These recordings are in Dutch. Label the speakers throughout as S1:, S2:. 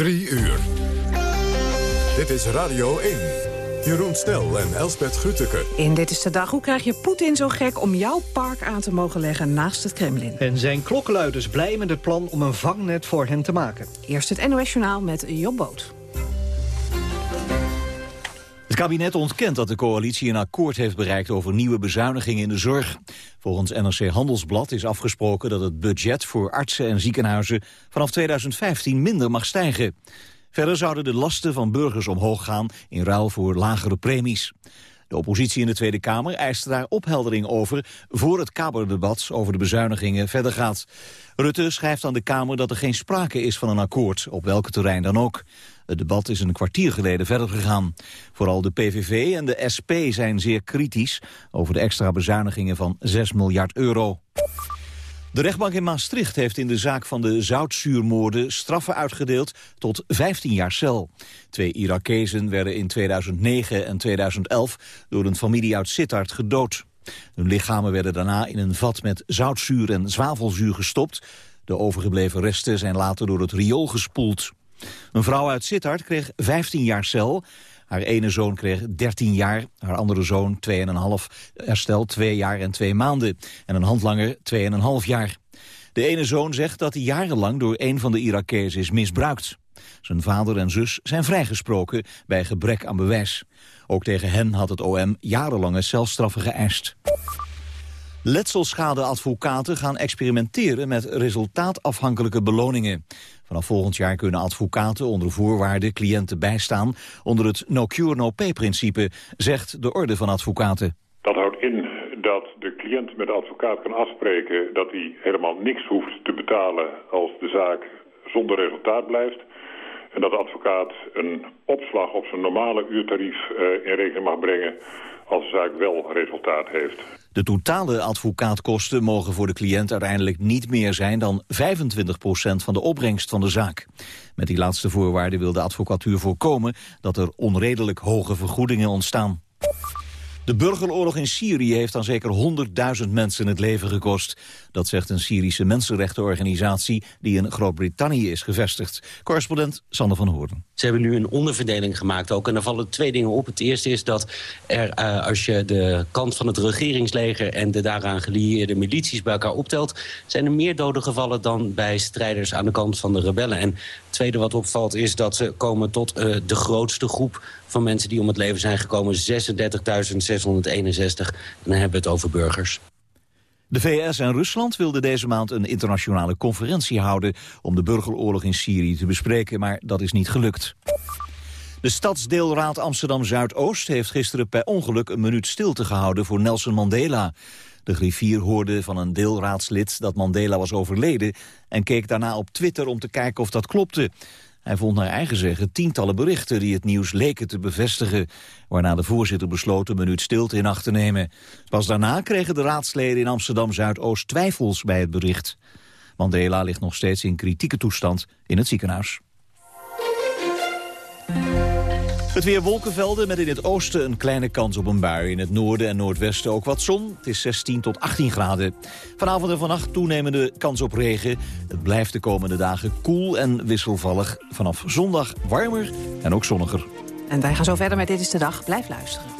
S1: Drie uur. Dit is Radio 1. Jeroen Snel en Elsbeth Grütke.
S2: In Dit is de Dag. Hoe krijg je Poetin zo gek om jouw park aan te mogen leggen naast het Kremlin?
S3: En zijn klokkenluiders blij met het plan om een vangnet voor hen te maken.
S2: Eerst het NOS Journaal met Job Boot.
S4: Kabinet ontkent dat de coalitie een akkoord heeft bereikt over nieuwe bezuinigingen in de zorg. Volgens NRC Handelsblad is afgesproken dat het budget voor artsen en ziekenhuizen vanaf 2015 minder mag stijgen. Verder zouden de lasten van burgers omhoog gaan in ruil voor lagere premies. De oppositie in de Tweede Kamer eist daar opheldering over... voor het Kamerdebat over de bezuinigingen verder gaat. Rutte schrijft aan de Kamer dat er geen sprake is van een akkoord... op welke terrein dan ook. Het debat is een kwartier geleden verder gegaan. Vooral de PVV en de SP zijn zeer kritisch... over de extra bezuinigingen van 6 miljard euro. De rechtbank in Maastricht heeft in de zaak van de zoutzuurmoorden straffen uitgedeeld tot 15 jaar cel. Twee Irakezen werden in 2009 en 2011 door een familie uit Sittard gedood. Hun lichamen werden daarna in een vat met zoutzuur en zwavelzuur gestopt. De overgebleven resten zijn later door het riool gespoeld. Een vrouw uit Sittard kreeg 15 jaar cel. Haar ene zoon kreeg 13 jaar, haar andere zoon 2,5, herstel 2 jaar en 2 maanden. En een handlanger 2,5 jaar. De ene zoon zegt dat hij jarenlang door een van de Irakezen is misbruikt. Zijn vader en zus zijn vrijgesproken bij gebrek aan bewijs. Ook tegen hen had het OM jarenlange celstraffen geëist. Letselschadeadvocaten gaan experimenteren met resultaatafhankelijke beloningen. Vanaf volgend jaar kunnen advocaten onder voorwaarden cliënten bijstaan onder het no-cure no-pay-principe, zegt de Orde van Advocaten.
S5: Dat houdt in dat de cliënt met de advocaat kan afspreken dat hij helemaal niks hoeft te betalen als de zaak zonder resultaat blijft. En dat de advocaat een opslag op zijn normale uurtarief uh, in rekening mag brengen als de zaak wel resultaat heeft.
S4: De totale advocaatkosten mogen voor de cliënt uiteindelijk niet meer zijn dan 25% van de opbrengst van de zaak. Met die laatste voorwaarde wil de advocatuur voorkomen dat er onredelijk hoge vergoedingen ontstaan. De burgeroorlog in Syrië heeft dan zeker 100.000 mensen het leven gekost. Dat zegt een Syrische mensenrechtenorganisatie die in Groot-Brittannië is gevestigd. Correspondent Sander van Hoorn.
S6: Ze hebben nu een onderverdeling gemaakt ook. En daar vallen twee dingen op. Het eerste is dat er, uh, als je de kant van het regeringsleger... en de daaraan gelieerde milities bij elkaar optelt... zijn er meer doden gevallen dan bij strijders aan de kant van de rebellen. En het tweede wat opvalt is dat ze komen tot uh, de grootste groep van mensen die om het leven zijn gekomen. 36.661. En dan hebben we het over burgers.
S4: De VS en Rusland wilden deze maand een internationale conferentie houden... om de burgeroorlog in Syrië te bespreken, maar dat is niet gelukt. De stadsdeelraad Amsterdam-Zuidoost heeft gisteren per ongeluk een minuut stilte gehouden voor Nelson Mandela. De griffier hoorde van een deelraadslid dat Mandela was overleden... en keek daarna op Twitter om te kijken of dat klopte. Hij vond naar eigen zeggen tientallen berichten die het nieuws leken te bevestigen, waarna de voorzitter besloot een minuut stilte in acht te nemen. Pas daarna kregen de raadsleden in Amsterdam-Zuidoost twijfels bij het bericht. Mandela ligt nog steeds in kritieke toestand in het ziekenhuis. Het weer wolkenvelden met in het oosten een kleine kans op een bui. In het noorden en noordwesten ook wat zon. Het is 16 tot 18 graden. Vanavond en vannacht toenemende kans op regen. Het blijft de komende dagen koel en wisselvallig. Vanaf zondag warmer en ook zonniger.
S2: En wij gaan zo verder met Dit is de Dag. Blijf luisteren.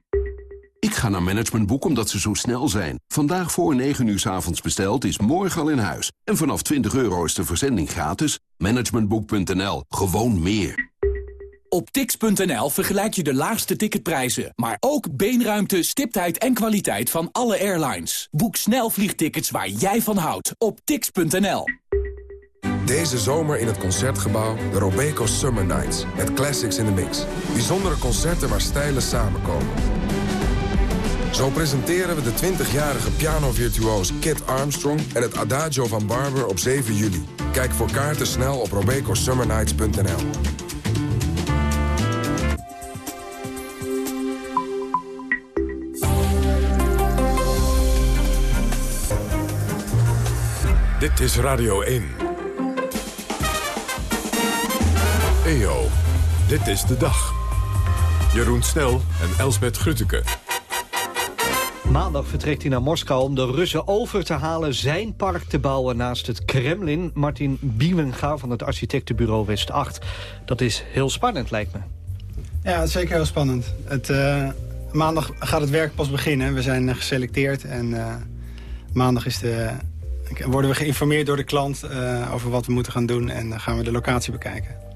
S7: Ik ga naar Managementboek omdat ze zo snel zijn. Vandaag voor 9 uur s avonds besteld is morgen al in huis. En vanaf 20 euro is de verzending gratis. Managementboek.nl. Gewoon meer.
S8: Op tix.nl vergelijk je de laagste ticketprijzen, maar ook beenruimte, stiptheid en kwaliteit van alle airlines. Boek snel vliegtickets waar jij van houdt op tix.nl.
S9: Deze zomer in het Concertgebouw de Robeco Summer Nights. Met classics in the mix. Bijzondere concerten waar stijlen samenkomen. Zo presenteren we de 20-jarige pianovirtuoos Kit Armstrong... en het Adagio van Barber op 7 juli. Kijk voor kaarten snel op robecosummernights.nl.
S1: Dit is Radio 1. EO, dit is de dag. Jeroen Snel en Elsbet Grutteke.
S3: Maandag vertrekt hij naar Moskou om de Russen over te halen... zijn park te bouwen naast het Kremlin. Martin Biemenga van het architectenbureau West 8. Dat is heel spannend, lijkt me.
S10: Ja, zeker heel spannend. Het, uh, maandag gaat het werk pas beginnen. We zijn uh, geselecteerd en uh, maandag is de, worden we geïnformeerd door de klant... over wat we moeten gaan doen en dan gaan we de locatie bekijken.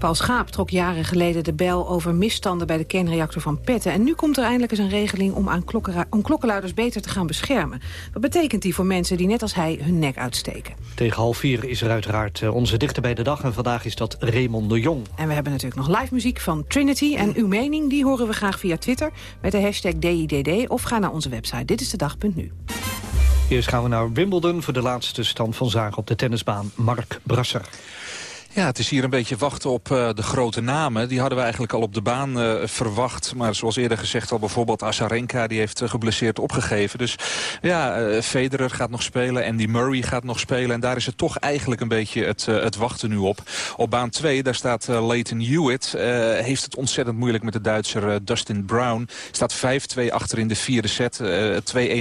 S2: Paul Schaap trok jaren geleden de bel over misstanden bij de kernreactor van Petten. En nu komt er eindelijk eens een regeling om, aan om klokkenluiders beter te gaan beschermen. Wat betekent die voor mensen die net als hij hun nek uitsteken?
S3: Tegen half vier is er uiteraard eh, onze dichter bij de dag. En vandaag is dat Raymond de Jong.
S2: En we hebben natuurlijk nog live muziek van Trinity. En uw mening die horen we graag via Twitter met de hashtag DIDD. Of ga naar onze website Dit is de dag.nu.
S3: Eerst gaan we naar Wimbledon voor de laatste stand van zaken op de tennisbaan. Mark Brasser.
S11: Ja, het is hier een beetje wachten op uh, de grote namen. Die hadden we eigenlijk al op de baan uh, verwacht. Maar zoals eerder gezegd al bijvoorbeeld Azarenka... die heeft uh, geblesseerd opgegeven. Dus ja, Federer gaat nog spelen. Andy Murray gaat nog spelen. En daar is het toch eigenlijk een beetje het, het wachten nu op. Op baan 2, daar staat Leighton Hewitt. heeft het ontzettend moeilijk met de Duitser Dustin Brown. Staat 5-2 achter in de vierde set.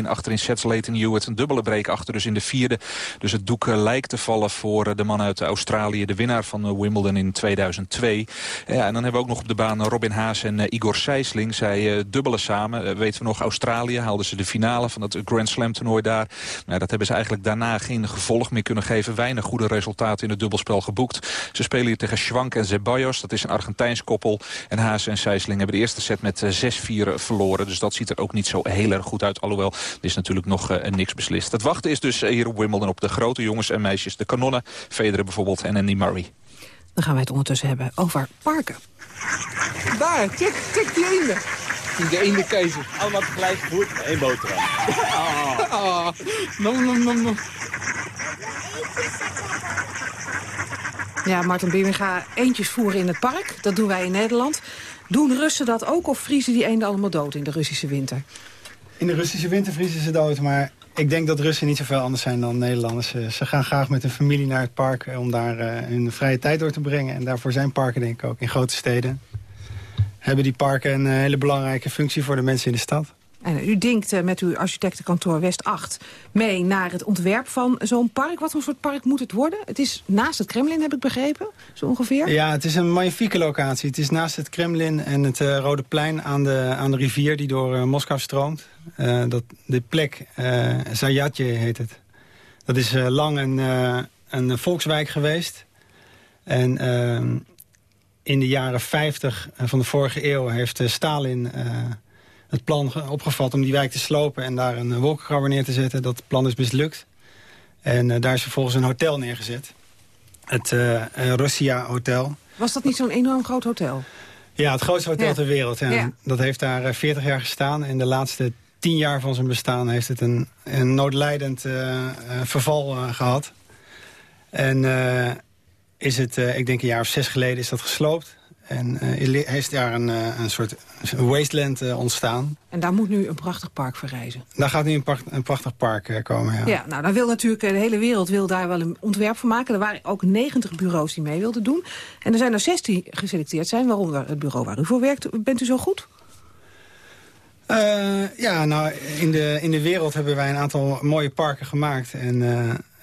S11: 2-1 achter in sets Leighton Hewitt. Een dubbele break achter dus in de vierde. Dus het doek lijkt te vallen voor de man uit Australië. De winnaar van eh, Wimbledon in 2002. Ja, en dan hebben we ook nog op de baan Robin Haas en eh, Igor Sijsling. Zij eh, dubbelen samen. weten we nog, Australië haalden ze de finale van het Grand Slam toernooi daar. Nou, dat hebben ze eigenlijk daarna geen gevolg meer kunnen geven. Weinig goede resultaten in het dubbelspel geboekt. Ze spelen hier tegen Schwank en Zeballos. Dat is een Argentijns koppel. En Haas en Sijsling hebben de eerste set met 6-4 verloren. Dus dat ziet er ook niet zo heel erg goed uit. Alhoewel, er is natuurlijk nog niks beslist. Het wachten is dus hier op Wimbledon op de grote jongens en meisjes. De kanonnen, Federer bijvoorbeeld en Andy Murray.
S2: Dan gaan wij het ondertussen hebben over parken.
S12: Daar, check, check die eenden. De ene keizer.
S13: Allemaal tegelijk gevoerd, één boterham.
S12: Ah, ah. nom, nom, nom, nom.
S2: Ja, Martin Bieminga, eentjes voeren in het park. Dat doen wij in Nederland. Doen Russen dat ook of vriezen die eenden allemaal dood in de Russische winter?
S10: In de Russische winter vriezen ze dood, maar ik denk dat Russen niet zoveel anders zijn dan Nederlanders. Ze, gaan graag met hun familie naar het park om daar uh, hun vrije tijd door te brengen. En daarvoor zijn parken denk ik ook in grote steden. Hebben die parken een eh, hele belangrijke functie voor de mensen in de stad.
S2: En u denkt uh, met uw architectenkantoor West 8 mee naar het ontwerp van zo'n park. Wat voor soort park moet het worden? Het is naast het Kremlin, heb ik begrepen, zo ongeveer?
S10: Ja, het is een magnifieke locatie. Het is naast het Kremlin en het uh, Rode Plein aan de, aan de rivier die door uh, Moskou stroomt. dat, de plek, uh, Zayatje heet het. Dat is lang een, een volkswijk geweest. En in de jaren 50 van de vorige eeuw heeft Stalin het plan opgevat om die wijk te slopen... en daar een wolkenkrabber neer te zetten. Dat plan is mislukt. En uh, daar is vervolgens een hotel neergezet. Het uh, Russia Hotel.
S2: Was dat niet zo'n enorm groot hotel?
S10: Ja, het grootste hotel ter wereld. Ja. Ja. Dat heeft daar 40 jaar gestaan. En de laatste 10 jaar van zijn bestaan heeft het een, een noodlijdend verval gehad. En is het, ik denk een jaar of zes geleden, is dat gesloopt. En uh, is daar een, een soort wasteland uh, ontstaan.
S2: En daar moet nu een prachtig park verrijzen.
S10: Daar gaat nu een, pracht, een prachtig park komen, ja.
S2: Ja, nou, dan wil natuurlijk de hele wereld wil daar wel een ontwerp van maken. Er waren ook 90 bureaus die mee wilden doen. En er zijn er 16 geselecteerd zijn, waaronder het bureau waar u voor werkt. Bent u zo goed?
S10: ja, nou, in de, in de wereld hebben wij een aantal mooie parken gemaakt. En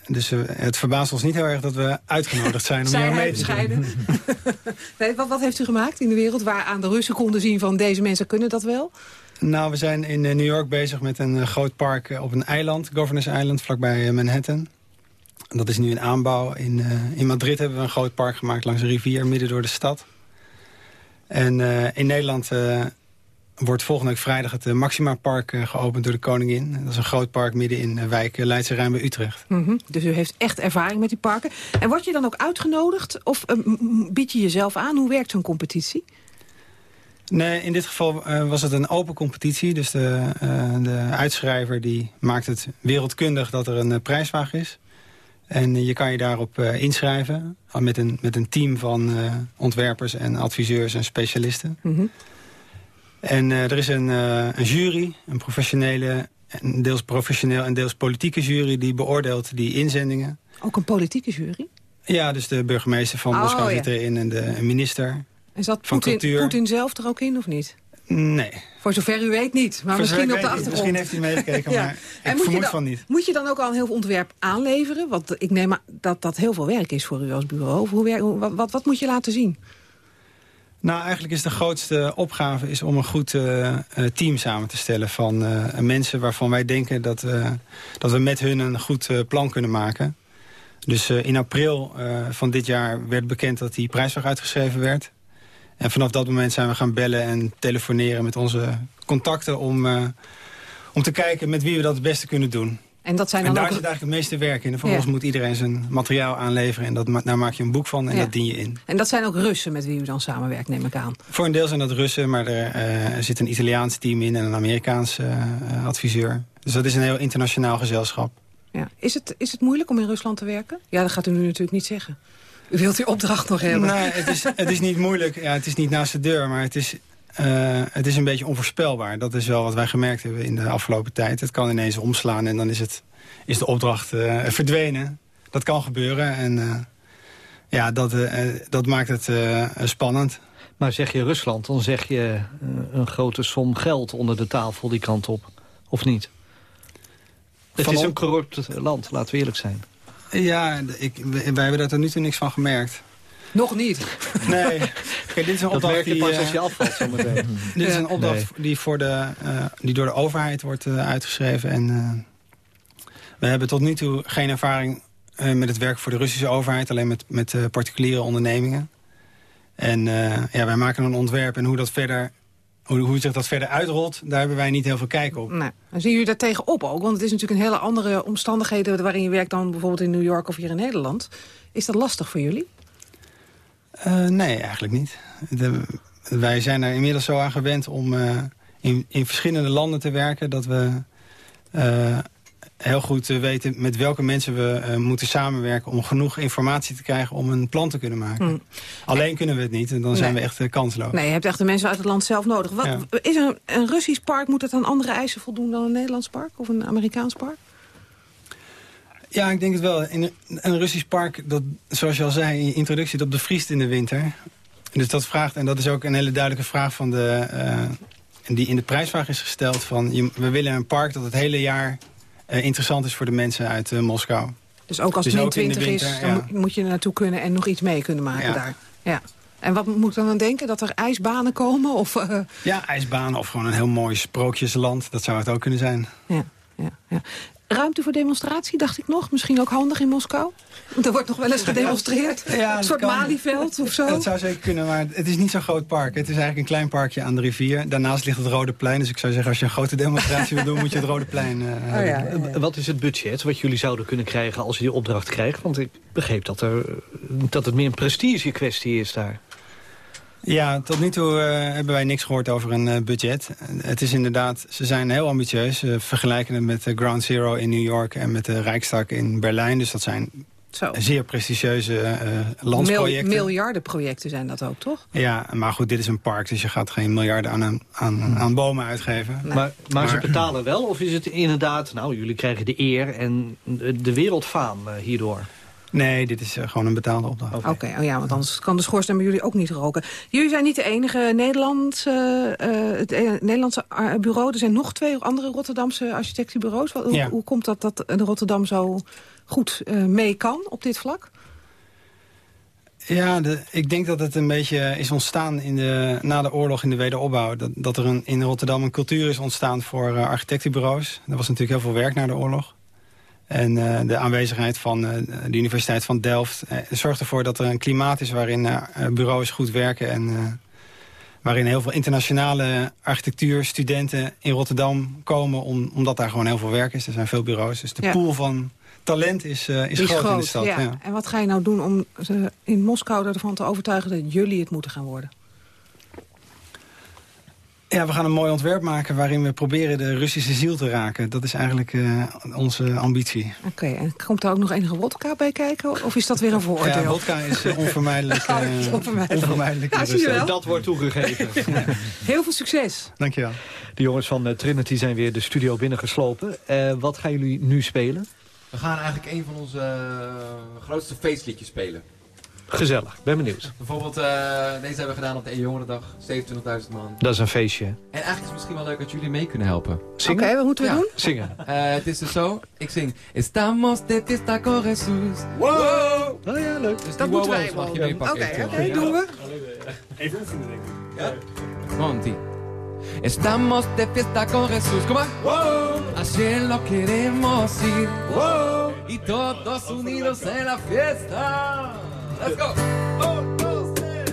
S10: dus uh, het verbaast ons niet heel erg dat we uitgenodigd zijn om hier mee te doen.
S2: nee, wat, wat heeft u gemaakt in de wereld waar aan de Russen konden zien van deze mensen kunnen dat wel?
S10: Nou, we zijn in uh, New York bezig met een uh, groot park op een eiland, Governors Island, vlakbij Manhattan. Dat is nu in aanbouw. In, in Madrid hebben we een groot park gemaakt langs de rivier, midden door de stad. En in Nederland wordt volgende week vrijdag het eh, Maxima Park eh, geopend door de koningin. Dat is een groot park midden in de wijk eh, Leidse Rijn bij Utrecht.
S2: Mm Dus u heeft echt ervaring met die parken. En word je dan ook uitgenodigd of bied je jezelf aan? Hoe werkt zo'n competitie?
S10: Nee, in dit geval was het een open competitie. Dus de, de uitschrijver die maakt het wereldkundig dat er een prijsvraag is. En je kan je daarop inschrijven met een, met een team van ontwerpers en adviseurs en specialisten. Mm en uh, er is een, uh, een, jury, een professionele deels professioneel en deels politieke jury... die beoordeelt die inzendingen.
S2: Ook een politieke jury?
S10: Ja, dus de burgemeester van
S2: Oh,
S10: Moskou
S2: ja.
S10: zit erin en de minister.
S2: En zat
S10: Van
S2: Poetin,
S10: cultuur.
S2: Poetin zelf er ook in of niet?
S10: Nee.
S2: Voor zover u weet niet, maar
S10: Voor
S2: misschien op de achtergrond.
S10: Misschien heeft hij meegekeken,
S2: Ja.
S10: maar ik vermoed
S2: dan-
S10: van niet.
S2: Moet je dan ook al een heel veel ontwerp aanleveren? Want ik neem aan dat dat heel veel werk is voor u als bureau. Hoe, wer- hoe- wat, wat, wat moet je laten zien?
S10: Nou, eigenlijk is de grootste opgave is om een goed eh, eh, team samen te stellen... van eh, mensen waarvan wij denken dat, dat we met hun een goed plan kunnen maken. Dus in april van dit jaar werd bekend dat die prijsvraag uitgeschreven werd. En vanaf dat moment zijn we gaan bellen en telefoneren met onze contacten... om, om te kijken met wie we dat het beste kunnen doen.
S2: En dat zijn
S10: En
S2: dan
S10: daar
S2: ook...
S10: zit eigenlijk het meeste werk in. En vervolgens
S2: Ja.
S10: moet iedereen zijn materiaal aanleveren. En dat, ma- daar maak je een boek van en
S2: Ja.
S10: dat dien je in.
S2: En dat zijn ook Russen met wie u dan samenwerkt, neem ik aan.
S10: Voor een deel zijn dat Russen, maar er, eh, zit een Italiaans team in... en een Amerikaans eh, adviseur. Dus dat is een heel internationaal gezelschap.
S2: Ja. Is, het, is het moeilijk om in Rusland te werken? Ja, dat gaat u nu natuurlijk niet zeggen. U wilt die opdracht nog hebben.
S10: Nee, het is, het is niet moeilijk. Ja, het is niet naast de deur, maar het is, eh, het is een beetje onvoorspelbaar. Dat is wel wat wij gemerkt hebben in de afgelopen tijd. Het kan ineens omslaan en dan is, het, is de opdracht eh, verdwenen. Dat kan gebeuren en eh, ja, dat, dat maakt het spannend.
S3: Maar zeg je Rusland, dan zeg je een grote som geld onder de tafel die kant op. Of niet? Het
S10: Van
S3: is een corrupt land, laten we eerlijk zijn.
S10: Ja, ik, wij wij hebben daar tot nu toe niks van gemerkt.
S2: Nog niet.
S10: Nee. Kijk, dit is een
S3: Dat
S10: opdracht
S3: je
S10: die,
S3: pas
S10: eh,
S3: als je afvalt zometeen.
S10: Dit is een opdracht die, voor de, eh, die door de overheid wordt eh, uitgeschreven. En eh, we hebben tot nu toe geen ervaring eh, met het werk voor de Russische overheid. Alleen met, met eh, particuliere ondernemingen. En eh, ja, wij maken een ontwerp en hoe, dat verder, hoe, hoe zich dat verder uitrolt... daar hebben wij niet heel veel kijk op.
S2: Nee. Dan zien jullie daar tegenop ook? Want het is natuurlijk een hele andere omstandigheden... waarin je werkt dan bijvoorbeeld in New York of hier in Nederland. Is dat lastig voor jullie?
S10: Eh, nee, eigenlijk niet. De- wij zijn er inmiddels zo aan gewend om eh, in, in verschillende landen te werken... dat we eh, heel goed weten met welke mensen we moeten samenwerken... om genoeg informatie te krijgen om een plan te kunnen maken.
S2: Hm.
S10: Alleen kunnen we het niet en dan zijn we echt kansloos.
S2: Nee, je hebt echt de mensen uit het land zelf nodig. Wat,
S10: Ja.
S2: Is een, een Russisch park, moet het aan andere eisen voldoen dan een Nederlands park? Of een Amerikaans park?
S10: Ja, ik denk het wel. In een Russisch park, dat, zoals je al zei in je introductie, dat bevriest in de winter. Dus dat vraagt, en dat is ook een hele duidelijke vraag van de, eh, die in de prijsvraag is gesteld. Van, je- we willen een park dat het hele jaar eh, interessant is voor de mensen uit eh, Moskou.
S2: Dus ook als
S10: Dus
S2: het min
S10: de
S2: 20 is, dan
S10: ja.
S2: moet- je er naartoe kunnen en nog iets mee kunnen maken
S10: Ja.
S2: daar. Ja. En wat moet ik dan aan denken? Dat er ijsbanen komen? Of,
S10: Ja, ijsbanen of gewoon een heel mooi sprookjesland. Dat zou het ook kunnen zijn.
S2: ja, ja, ja. Ruimte voor demonstratie, dacht ik nog. Misschien ook handig in Moskou. Er wordt nog wel eens gedemonstreerd.
S10: Ja,
S2: een soort
S10: kan.
S2: Malieveld of zo.
S10: Dat zou zeker kunnen, maar het is niet zo'n groot park. Het is eigenlijk een klein parkje aan de rivier. Daarnaast ligt het Rode Plein. Dus ik zou zeggen, als je een grote demonstratie wil doen... moet je het Rode Plein eh,
S2: Oh
S10: hebben.
S3: Eh, Wat is het budget wat jullie zouden kunnen krijgen als je die opdracht krijgt? Want ik begreep dat, er, dat het meer een prestige kwestie is daar.
S10: Ja, tot nu toe eh, hebben wij niks gehoord over een eh, budget. Eh, het is inderdaad, ze zijn heel ambitieus. Ze vergelijken het met de Ground Zero in New York en met de Rijkstak in Berlijn. Dus dat zijn
S2: Zo.
S10: zeer prestigieuze eh
S2: Mil,
S10: landsprojecten.
S2: miljardenprojecten zijn dat ook, toch?
S10: Ja, maar goed, dit is een park, dus je gaat geen miljarden aan, aan, aan, aan bomen uitgeven.
S3: Maar, maar, ze betalen wel? Of is het inderdaad, nou, jullie krijgen de eer en de de wereldfaam eh, hierdoor?
S10: Nee, dit is eh, gewoon een betaalde opdracht.
S2: Oké, oh ja, want anders kan de schoorsteen bij jullie ook niet roken. Jullie zijn niet de enige Nederlandse, eh, het eh, Nederlandse eh, bureau. Er zijn nog twee andere Rotterdamse architectenbureaus. Wat- Hoe,
S10: Ja.
S2: hoe komt dat dat de Rotterdam zo goed eh, mee kan op dit vlak?
S10: Ja, de, ik denk dat het een beetje is ontstaan in de, na de oorlog in de wederopbouw. Dat, dat er een, in Rotterdam een cultuur is ontstaan voor eh, architectenbureaus. Er was natuurlijk heel veel werk na de oorlog. En eh, de aanwezigheid van eh, de Universiteit van Delft eh, zorgt ervoor dat er een klimaat is waarin bureaus goed werken. En waarin heel veel internationale architectuurstudenten in Rotterdam komen. Om, omdat daar gewoon heel veel werk is. Er zijn veel bureaus. Dus de
S2: Ja.
S10: pool van talent is, is, groot, in de stad.
S2: ja.
S10: Ja.
S2: En wat ga je nou doen om ze in Moskou ervan te overtuigen dat jullie het moeten gaan worden?
S10: Ja, we gaan een mooi ontwerp maken waarin we proberen de Russische ziel te raken. Dat is eigenlijk uh, onze ambitie.
S2: Oké, en komt er ook nog enige wodka bij kijken? Of is dat weer een vooroordeel?
S10: Ja, wodka is uh, onvermijdelijk. Uh, is onvermijdelijk. onvermijdelijk
S2: ja, zie je wel.
S3: Dat wordt toegegeven. ja.
S2: Heel veel succes.
S10: Dankjewel.
S3: De jongens van Trinity zijn weer de studio binnengeslopen. wat gaan jullie nu spelen?
S14: We gaan eigenlijk een van onze grootste feestliedjes spelen.
S3: Gezellig, ben benieuwd.
S14: Bijvoorbeeld, uh, deze hebben we gedaan op de Jongerendag, 27.000 man.
S3: Dat is een feestje. En
S14: eigenlijk is het misschien wel leuk dat jullie mee kunnen helpen.
S2: Oké, okay, wat moeten we
S3: ja.
S2: doen?
S3: Zingen.
S14: Uh, het is dus zo, ik zing... Estamos de fiesta con Jesús.
S3: Wow! Oh ja, leuk.
S14: Dus
S2: dat moeten wij
S14: mag je meepakken.
S2: Oké, oké, okay, doen we.
S13: Even oefenen, denk ik.
S14: Ja. Monty. Estamos de fiesta con Jesús. Kom maar.
S13: Wow.
S14: Ayer lo queremos ir. Wow. Y todos unidos en la fiesta. Let's go! Dos, tres.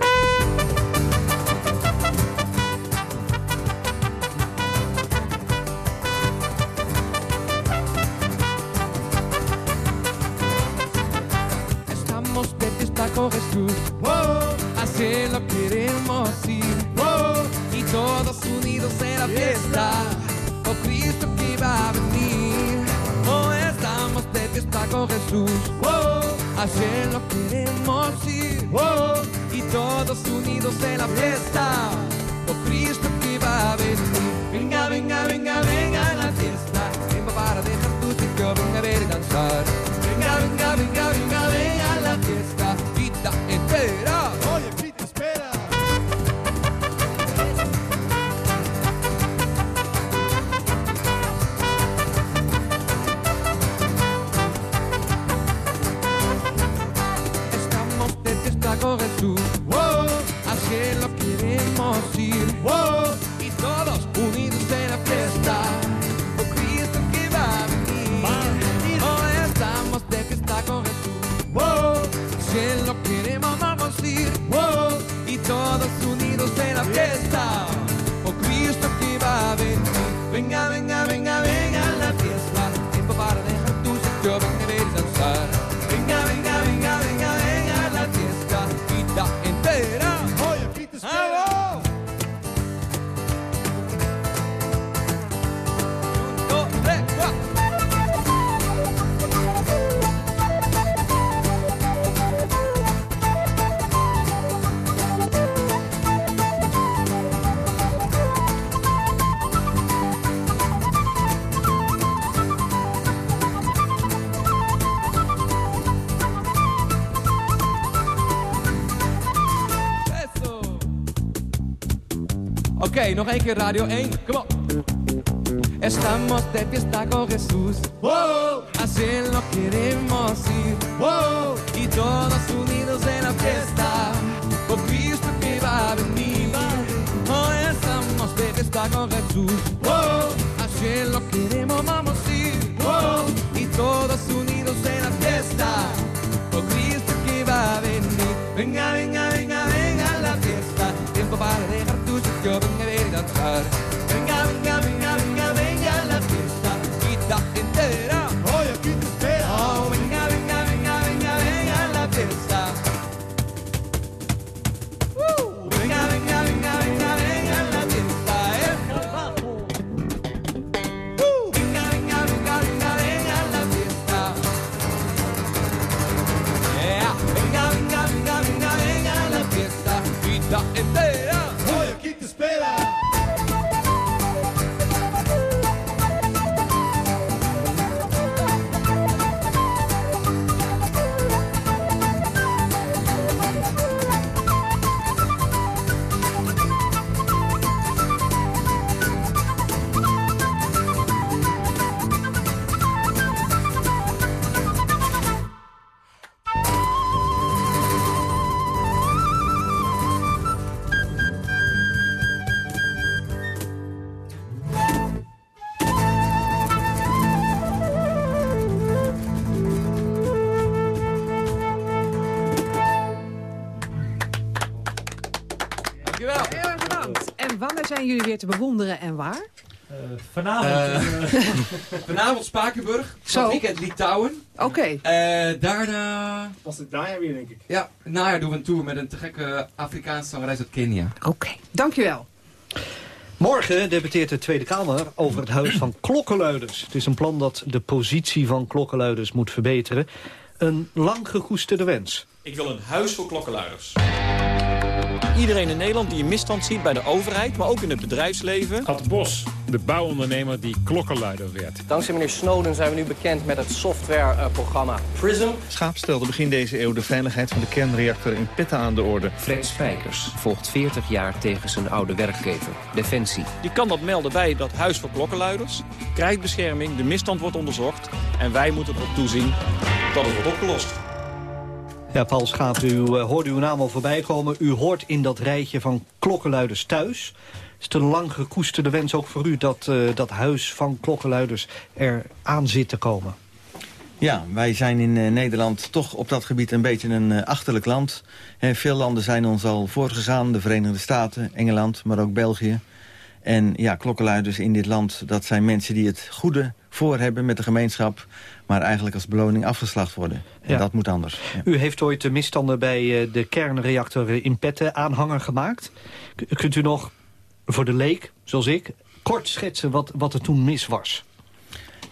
S14: Estamos de con Jesús. Wow. Así lo queremos ir. Wow. Y todos unidos en la fiesta. Oh Cristo que va a venir. Oh, de fiesta con Jesús. Wow. Ayer lo queremos ir oh, y todos unidos en la fiesta. Oh Cristo que va a venir. Venga, venga, venga, venga a la fiesta. Venga para dejar tu sitio, venga a ver y danzar. Venga, venga, venga, venga, venga ir. 1, nog één keer Radio 1, kom op. Estamos de fiesta con Jesús. Wow. Así lo queremos ir. Y todos unidos en la fiesta. Con Cristo que va a venir. Hoy oh, estamos de fiesta con Jesús. Wow. Así lo
S2: zijn jullie weer te bewonderen en waar?
S13: vanavond.
S14: Eh, vanavond Spakenburg.
S2: Zo.
S14: Van weekend Litouwen.
S2: Oké.
S14: Eh, daarna...
S13: Was het najaar weer, denk ik.
S14: Ja, najaar doen we een tour met een te gekke Afrikaanse zangeres uit Kenia.
S2: Oké, dankjewel.
S3: Morgen debatteert de Tweede Kamer over het huis van klokkenluiders. Het is een plan dat de positie van klokkenluiders moet verbeteren. Een lang gekoesterde wens.
S15: Ik wil een huis voor klokkenluiders. Iedereen in Nederland die een misstand ziet bij de overheid, maar ook in het bedrijfsleven.
S16: Ad Bos, de bouwondernemer die klokkenluider werd.
S17: Dankzij meneer Snowden zijn we nu bekend met het softwareprogramma PRISM.
S18: Schaap stelde begin deze eeuw de veiligheid van de kernreactor in Petten aan de orde.
S19: Fred Spijkers volgt 40 jaar tegen zijn oude werkgever, Defensie.
S15: Die kan dat melden bij dat huis voor klokkenluiders. Krijgt bescherming, de misstand wordt onderzocht. En wij moeten erop toezien dat het wordt opgelost.
S3: Ja, Paul Schaap, u uh, hoorde uw naam al voorbij komen. U hoort in dat rijtje van klokkenluiders thuis. Is het een lang gekoesterde wens ook voor u dat uh, dat huis van klokkenluiders er aan zit te komen?
S20: Ja, wij zijn in uh, Nederland toch op dat gebied een beetje een achterlijk land. He, veel landen zijn ons al voorgegaan, de Verenigde Staten, Engeland, maar ook België. En ja, klokkenluiders in dit land, dat zijn mensen die het goede voor hebben met de gemeenschap... maar eigenlijk als beloning afgeslacht worden. En
S3: Ja.
S20: dat moet anders. Ja.
S3: U heeft ooit de misstanden bij eh, de kernreactor in Petten aanhanger gemaakt. Kunt u nog, voor de leek, zoals ik, kort schetsen wat, wat er toen mis was?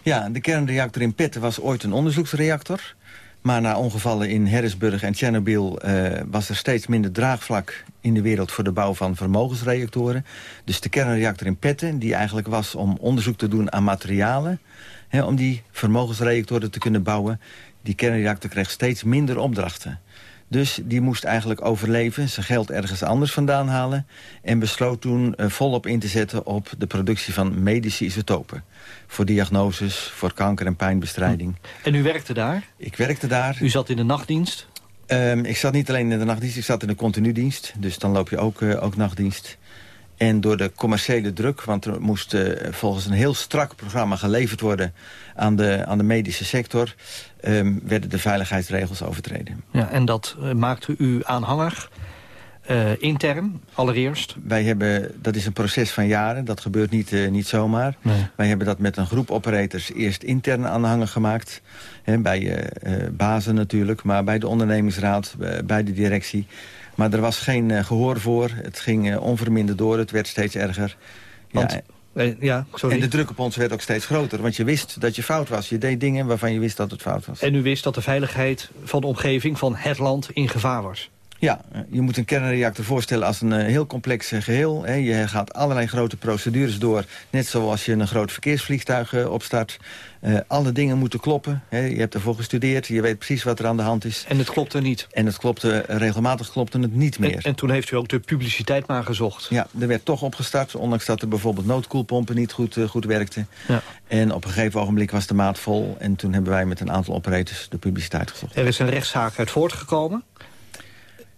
S20: Ja, de kernreactor in Petten was ooit een onderzoeksreactor. Maar na ongevallen in Harrisburg en Tsjernobyl eh, was er steeds minder draagvlak in de wereld voor de bouw van vermogensreactoren. Dus de kernreactor in Petten, die eigenlijk was om onderzoek te doen aan materialen... Hè, om die vermogensreactoren te kunnen bouwen, die kernreactor kreeg steeds minder opdrachten. Dus die moest eigenlijk overleven, zijn geld ergens anders vandaan halen... en besloot toen eh, volop in te zetten op de productie van medische isotopen. Voor diagnoses, voor kanker- en pijnbestrijding.
S3: En u werkte daar?
S20: Ik werkte daar.
S3: U zat in de nachtdienst?
S20: Ehm, ik zat niet alleen in de nachtdienst, ik zat in de continudienst. Dus dan loop je ook, eh, ook nachtdienst. En door de commerciële druk, want er moest eh, volgens een heel strak programma geleverd worden aan de, aan de medische sector, ehm, werden de veiligheidsregels overtreden.
S3: Ja, en dat eh, maakte u aanhanger, eh, intern, allereerst?
S20: Wij hebben, dat is een proces van jaren, dat gebeurt niet, niet zomaar.
S3: Nee.
S20: Wij hebben dat met een groep operators eerst intern aanhanger gemaakt. Hè, bij eh, bazen natuurlijk, maar bij de ondernemingsraad, bij de directie. Maar er was geen eh, gehoor voor. Het ging eh, onverminderd door, het werd steeds erger.
S3: Want, eh, ja, sorry.
S20: En de druk op ons werd ook steeds groter. Want je wist dat je fout was. Je deed dingen waarvan je wist dat het fout was.
S3: En u wist dat de veiligheid van de omgeving van het land in gevaar was?
S20: Ja, eh, je moet een kernreactor voorstellen als een eh, heel complex eh, geheel. Hè. Je gaat allerlei grote procedures door. Net zoals je een groot verkeersvliegtuig opstart. Alle dingen moeten kloppen. Hè. Je hebt ervoor gestudeerd. Je weet precies wat er aan de hand is.
S3: En het klopte niet?
S20: En het klopte, regelmatig klopte het niet meer.
S3: En, en toen heeft u ook de publiciteit maar gezocht?
S20: Ja, er werd toch opgestart. Ondanks dat er bijvoorbeeld noodkoelpompen niet goed, goed werkten.
S3: Ja.
S20: En op een gegeven ogenblik was de maat vol. En toen hebben wij met een aantal operators de publiciteit gezocht.
S3: Er is een rechtszaak uit voortgekomen?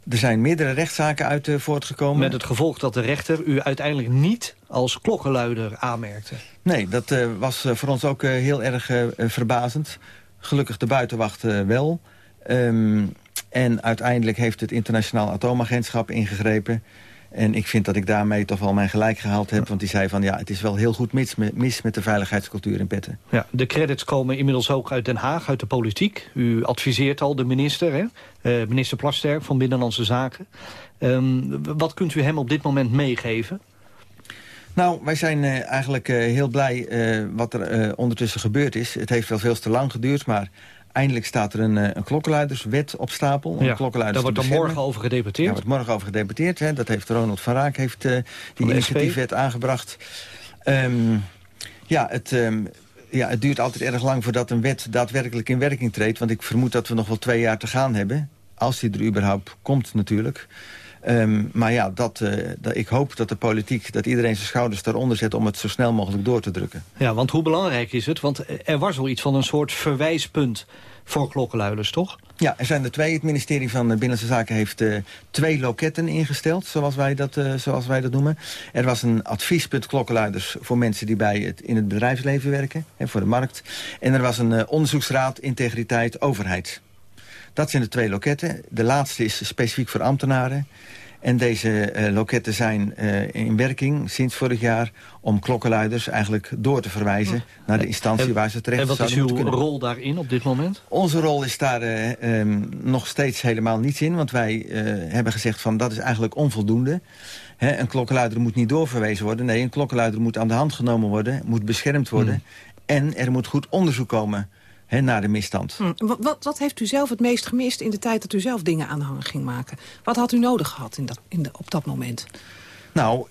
S20: Er zijn meerdere rechtszaken uit eh, voortgekomen.
S3: Met het gevolg dat de rechter u uiteindelijk niet als klokkenluider aanmerkte.
S20: Nee, dat eh, was eh, voor ons ook heel erg verbazend. Gelukkig de buitenwacht wel. Ehm, en uiteindelijk heeft het internationaal atoomagentschap ingegrepen. En ik vind dat ik daarmee toch wel mijn gelijk gehaald heb. Want die zei van ja, het is wel heel goed mis, mis met de veiligheidscultuur in Petten.
S3: Ja, de credits komen inmiddels ook uit Den Haag, uit de politiek. U adviseert al de minister, hè? Eh, minister Plasterk van Binnenlandse Zaken. Ehm, wat kunt u hem op dit moment meegeven?
S20: Nou, wij zijn eh, eigenlijk eh, heel blij wat er ondertussen gebeurd is. Het heeft wel veel te lang geduurd, maar eindelijk staat er een, eh, een klokkenluiderswet op stapel.
S3: Ja, daar wordt dan morgen over gedebatteerd.
S20: Daar wordt morgen over gedebatteerd. Hè. Dat heeft Ronald van Raak heeft, eh, die initiatiefwet aangebracht. Ehm, ja, het, ehm, ja, het duurt altijd erg lang voordat een wet daadwerkelijk in werking treedt. Want ik vermoed dat we nog wel twee jaar te gaan hebben. Als die er überhaupt komt natuurlijk. Ehm, maar ja, dat, eh, dat, ik hoop dat de politiek, dat iedereen zijn schouders daaronder zet... om het zo snel mogelijk door te drukken.
S3: Ja, want hoe belangrijk is het? Want er was al iets van een soort verwijspunt voor klokkenluiders, toch?
S20: Ja, er zijn er twee. Het ministerie van Binnenlandse Zaken heeft eh, twee loketten ingesteld, zoals wij, dat, eh, zoals wij dat noemen. Er was een adviespunt klokkenluiders voor mensen die bij het, in het bedrijfsleven werken, hè, voor de markt. En er was een onderzoeksraad integriteit overheid. Dat zijn de twee loketten. De laatste is specifiek voor ambtenaren. En deze eh, loketten zijn eh, in werking sinds vorig jaar... om klokkenluiders eigenlijk door te verwijzen naar de instantie waar ze terecht
S3: En wat is
S20: zouden
S3: uw
S20: kunnen.
S3: rol daarin op dit moment?
S20: Onze rol is daar eh, ehm, nog steeds helemaal niets in. Want wij hebben gezegd van dat is eigenlijk onvoldoende. Een klokkenluider moet niet doorverwezen worden. Nee, een klokkenluider moet aan de hand genomen worden. Moet beschermd worden. En er moet goed onderzoek komen hè, naar de misstand.
S2: Hm. Wat, wat, heeft u zelf het meest gemist in de tijd dat u zelf dingen aan de hand ging maken? Wat had u nodig gehad in dat, in de, op dat moment?
S20: Nou,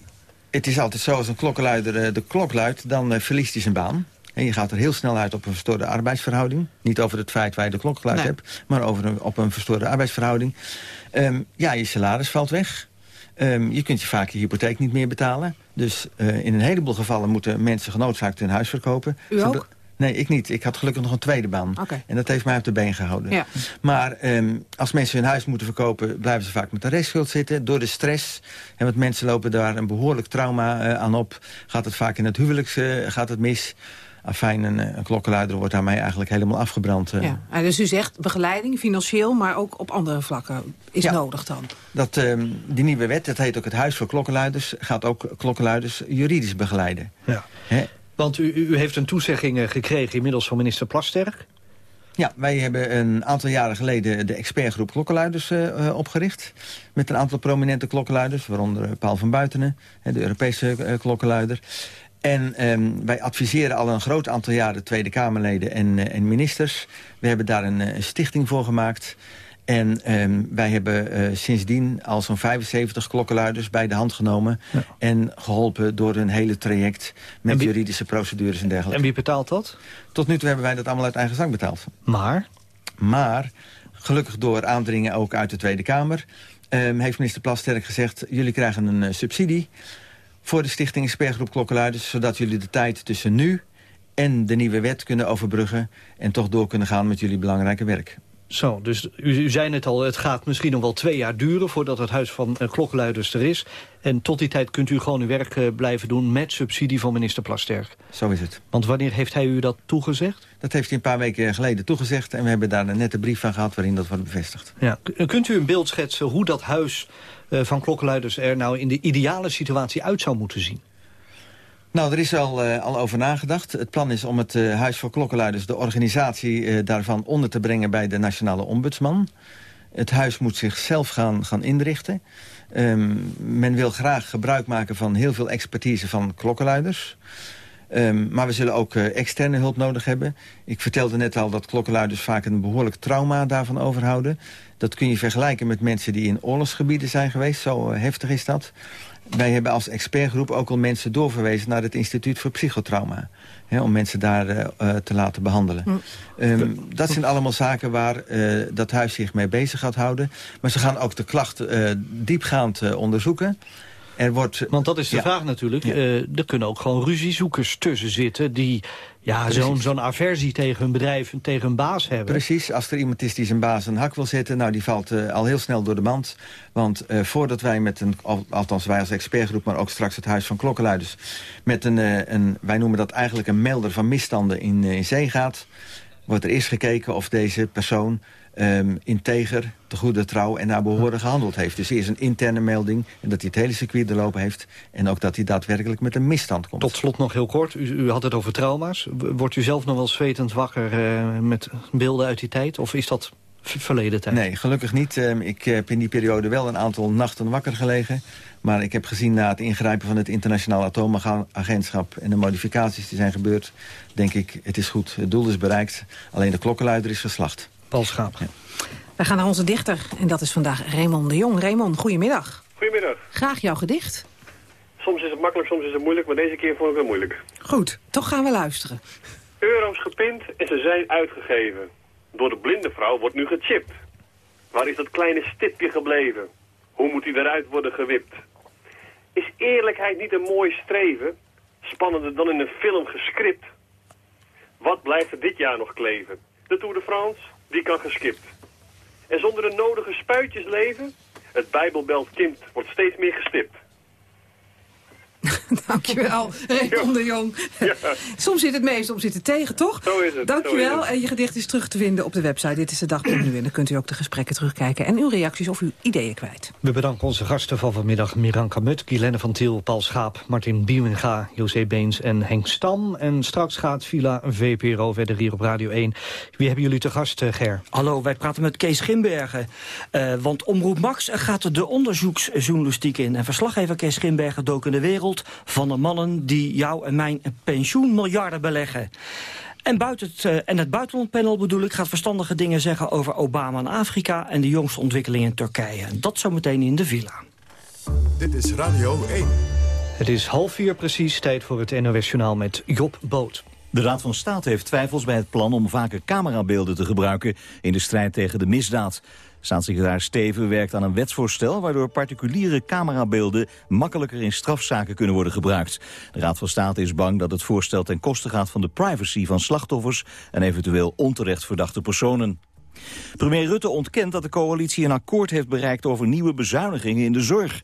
S20: het is altijd zo als een klokkenluider eh, de klok luidt... dan eh, verliest hij zijn baan. En je gaat er heel snel uit op een verstoorde arbeidsverhouding. Niet over het feit waar je de klok geluid
S2: Nee.
S20: hebt... maar over een, op een verstoorde arbeidsverhouding. Ehm, ja, je salaris valt weg. Ehm, je kunt je vaak je hypotheek niet meer betalen. Dus eh, in een heleboel gevallen moeten mensen genoodzaakt hun huis verkopen.
S2: U ook?
S20: Nee, ik niet. Ik had gelukkig nog een tweede baan. En dat heeft mij op de been gehouden.
S2: Ja.
S20: Maar ehm, als mensen hun huis moeten verkopen... blijven ze vaak met een restschuld zitten. Door de stress. En want mensen lopen daar een behoorlijk trauma eh, aan op. Gaat het vaak in het huwelijk eh, gaat het mis. Afijn, een, eh, een klokkenluider wordt daarmee eigenlijk helemaal afgebrand.
S2: Ja. Dus u zegt begeleiding, financieel, maar ook op andere vlakken is
S20: Ja.
S2: nodig dan.
S20: Dat, ehm, die nieuwe wet, dat heet ook het Huis voor Klokkenluiders... gaat ook klokkenluiders juridisch begeleiden.
S3: Ja.
S20: Hè?
S3: Want u, u heeft een toezegging eh, gekregen inmiddels van minister Plasterk.
S20: Ja, wij hebben een aantal jaren geleden de expertgroep klokkenluiders eh, eh, opgericht. Met een aantal prominente klokkenluiders, waaronder Paul van Buitenen, de Europese klokkenluider. En ehm, wij adviseren al een groot aantal jaren Tweede Kamerleden en, en ministers. We hebben daar een, eh, stichting voor gemaakt. En ehm, wij hebben eh, sindsdien al zo'n 75 klokkenluiders bij de hand genomen... en geholpen door hun hele traject met
S3: wie-
S20: juridische procedures en dergelijke.
S3: En wie betaalt dat?
S20: Tot nu toe hebben wij dat allemaal uit eigen zak betaald.
S3: Maar?
S20: Maar, gelukkig door aandringen ook uit de Tweede Kamer... ehm, heeft minister Plasterk gezegd... jullie krijgen een eh, subsidie voor de stichting Expertgroep Klokkenluiders... zodat jullie de tijd tussen nu en de nieuwe wet kunnen overbruggen... en toch door kunnen gaan met jullie belangrijke werk.
S3: Zo, dus u, u zei net al, het gaat misschien nog wel twee jaar duren... voordat het huis van uh, klokkenluiders er is. En tot die tijd kunt u gewoon uw werk eh, blijven doen... met subsidie van minister Plasterk.
S20: Zo is het.
S3: Want wanneer heeft hij u dat toegezegd?
S20: Dat heeft hij een paar weken geleden toegezegd... en we hebben daar net een brief van gehad waarin dat wordt bevestigd.
S3: Ja. K- Kunt u een beeld schetsen hoe dat huis eh, van klokkenluiders... er nou in de ideale situatie uit zou moeten zien?
S20: Nou, er is al, eh, al over nagedacht. Het plan is om het eh, Huis voor Klokkenluiders... de organisatie eh, daarvan onder te brengen bij de Nationale Ombudsman. Het huis moet zichzelf gaan, gaan inrichten. Ehm, men wil graag gebruik maken van heel veel expertise van klokkenluiders. Ehm, maar we zullen ook externe hulp nodig hebben. Ik vertelde net al dat klokkenluiders vaak een behoorlijk trauma daarvan overhouden. Dat kun je vergelijken met mensen die in oorlogsgebieden zijn geweest. Zo heftig is dat. Wij hebben als expertgroep ook al mensen doorverwezen naar het Instituut voor Psychotrauma. Hè, om mensen daar eh, eh, te laten behandelen. Ehm, dat zijn allemaal zaken waar eh, dat huis zich mee bezig gaat houden. Maar ze gaan ook de klacht eh, diepgaand onderzoeken. Er wordt,
S3: Want dat is de
S20: Ja.
S3: vraag natuurlijk. Eh, er kunnen ook gewoon ruziezoekers tussen zitten... die ja, zo'n zo'n aversie tegen hun bedrijf en tegen hun baas hebben.
S20: Precies, als er iemand is die zijn baas een hak wil zetten... nou, die valt eh, al heel snel door de mand. Want eh, voordat wij met een, al- althans wij als expertgroep... maar ook straks het Huis van Klokkenluiders... met een, een wij noemen dat eigenlijk een melder van misstanden in, in zee gaat... wordt er eerst gekeken of deze persoon ehm, integer, te goede trouw... en naar behoren gehandeld heeft. Dus eerst een interne melding en dat hij het hele circuit doorlopen heeft... en ook dat hij daadwerkelijk met een misstand komt.
S3: Tot slot nog heel kort. U, u had het over trauma's. Wordt u zelf nog wel zwetend wakker eh, met beelden uit die tijd? Of is dat verleden tijd?
S20: Nee, gelukkig niet. Ehm, Ik heb in die periode wel een aantal nachten wakker gelegen. Maar ik heb gezien na het ingrijpen van het internationaal atoomagentschap... en de modificaties die zijn gebeurd, denk ik, het is goed. Het doel is bereikt. Alleen de klokkenluider is geslacht.
S3: Paul Schaap.
S2: Wij gaan naar onze dichter en dat is vandaag Raymond de Jong. Raymond, goedemiddag.
S21: Goedemiddag.
S2: Graag jouw gedicht.
S21: Soms is het makkelijk, soms is het moeilijk, maar deze keer vond ik het moeilijk.
S2: Goed, toch gaan we luisteren.
S21: Euro's gepind en ze zijn uitgegeven. Door de blinde vrouw wordt nu gechipt. Waar is dat kleine stipje gebleven? Hoe moet die eruit worden gewipt? Is eerlijkheid niet een mooi streven? Spannender dan in een film gescript? Wat blijft er dit jaar nog kleven? De Tour de France, die kan geskipt. En zonder de nodige spuitjes leven? Het Bijbelbelt kind wordt steeds meer gestipt.
S2: Dankjewel, Raymond de Jong. Soms zit het mee, soms zit het tegen, toch?
S21: Zo is het.
S2: Dankjewel.
S21: zo is het.
S2: En je gedicht is terug te vinden op de website. Dit is de dag.nu. En dan kunt u ook de gesprekken terugkijken. En uw reacties of uw ideeën kwijt.
S3: We bedanken onze gasten van vanmiddag. Miranka Mut, Guilaine van Tiel, Paul Schaap, Martin Biemenga, José Beens en Henk Stam. En straks gaat Villa VPRO verder hier op Radio 1. Wie hebben jullie te gast, eh, Ger?
S22: Hallo, wij praten met Kees Gimbergen. Eh, want Omroep Max gaat de onderzoeksjournalistiek in. En verslaggever Kees Gimbergen dook in de wereld van de mannen... die jou en mijn pensioen miljarden beleggen. En, buiten het, eh, en het buitenlandpanel bedoel ik gaat verstandige dingen zeggen... over Obama en Afrika en de jongste ontwikkelingen in Turkije. En dat zometeen in de villa.
S1: Dit is Radio 1.
S3: Het is half vier precies, tijd voor het NOS-journaal met Job Boot.
S4: De Raad van State heeft twijfels bij het plan om vaker camerabeelden te gebruiken in de strijd tegen de misdaad. Staatssecretaris Steven werkt aan een wetsvoorstel waardoor particuliere camerabeelden makkelijker in strafzaken kunnen worden gebruikt. De Raad van State is bang dat het voorstel ten koste gaat van de privacy van slachtoffers en eventueel onterecht verdachte personen. Premier Rutte ontkent dat de coalitie een akkoord heeft bereikt over nieuwe bezuinigingen in de zorg.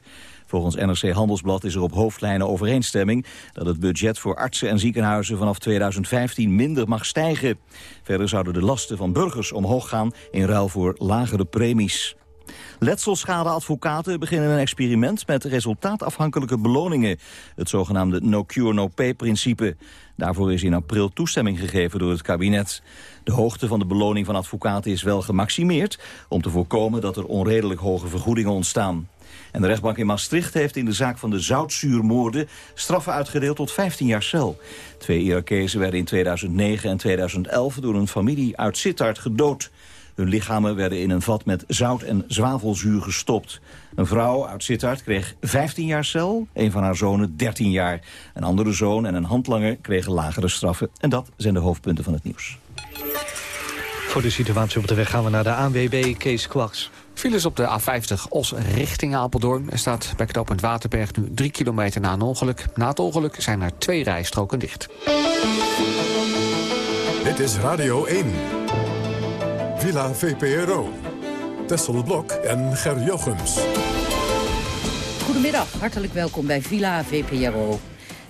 S4: Volgens NRC Handelsblad is er op hoofdlijnen overeenstemming dat het budget voor artsen en ziekenhuizen vanaf 2015 minder mag stijgen. Verder zouden de lasten van burgers omhoog gaan in ruil voor lagere premies. Letselschadeadvocaten beginnen een experiment met resultaatafhankelijke beloningen. Het zogenaamde no-cure-no-pay-principe. Daarvoor is in april toestemming gegeven door het kabinet. De hoogte van de beloning van advocaten is wel gemaximeerd... om te voorkomen dat er onredelijk hoge vergoedingen ontstaan. En de rechtbank in Maastricht heeft in de zaak van de zoutzuurmoorden... straffen uitgedeeld tot 15 jaar cel. Twee Irakezen werden in 2009 en 2011 door een familie uit Sittard gedood. Hun lichamen werden in een vat met zout en zwavelzuur gestopt. Een vrouw uit Sittard kreeg 15 jaar cel, een van haar zonen 13 jaar. Een andere zoon en een handlanger kregen lagere straffen. En dat zijn de hoofdpunten van het nieuws.
S3: Voor de situatie op de weg gaan we naar de ANWB Kees Kwaks.
S23: Files op de A50 Os richting Apeldoorn. Er staat bij knooppunt Waterberg nu 3 kilometer na een ongeluk. Na het ongeluk zijn er twee rijstroken dicht.
S1: Dit is Radio 1. Villa VPRO. Tessel Blok en Ger Jochems.
S24: Goedemiddag, hartelijk welkom bij Villa VPRO.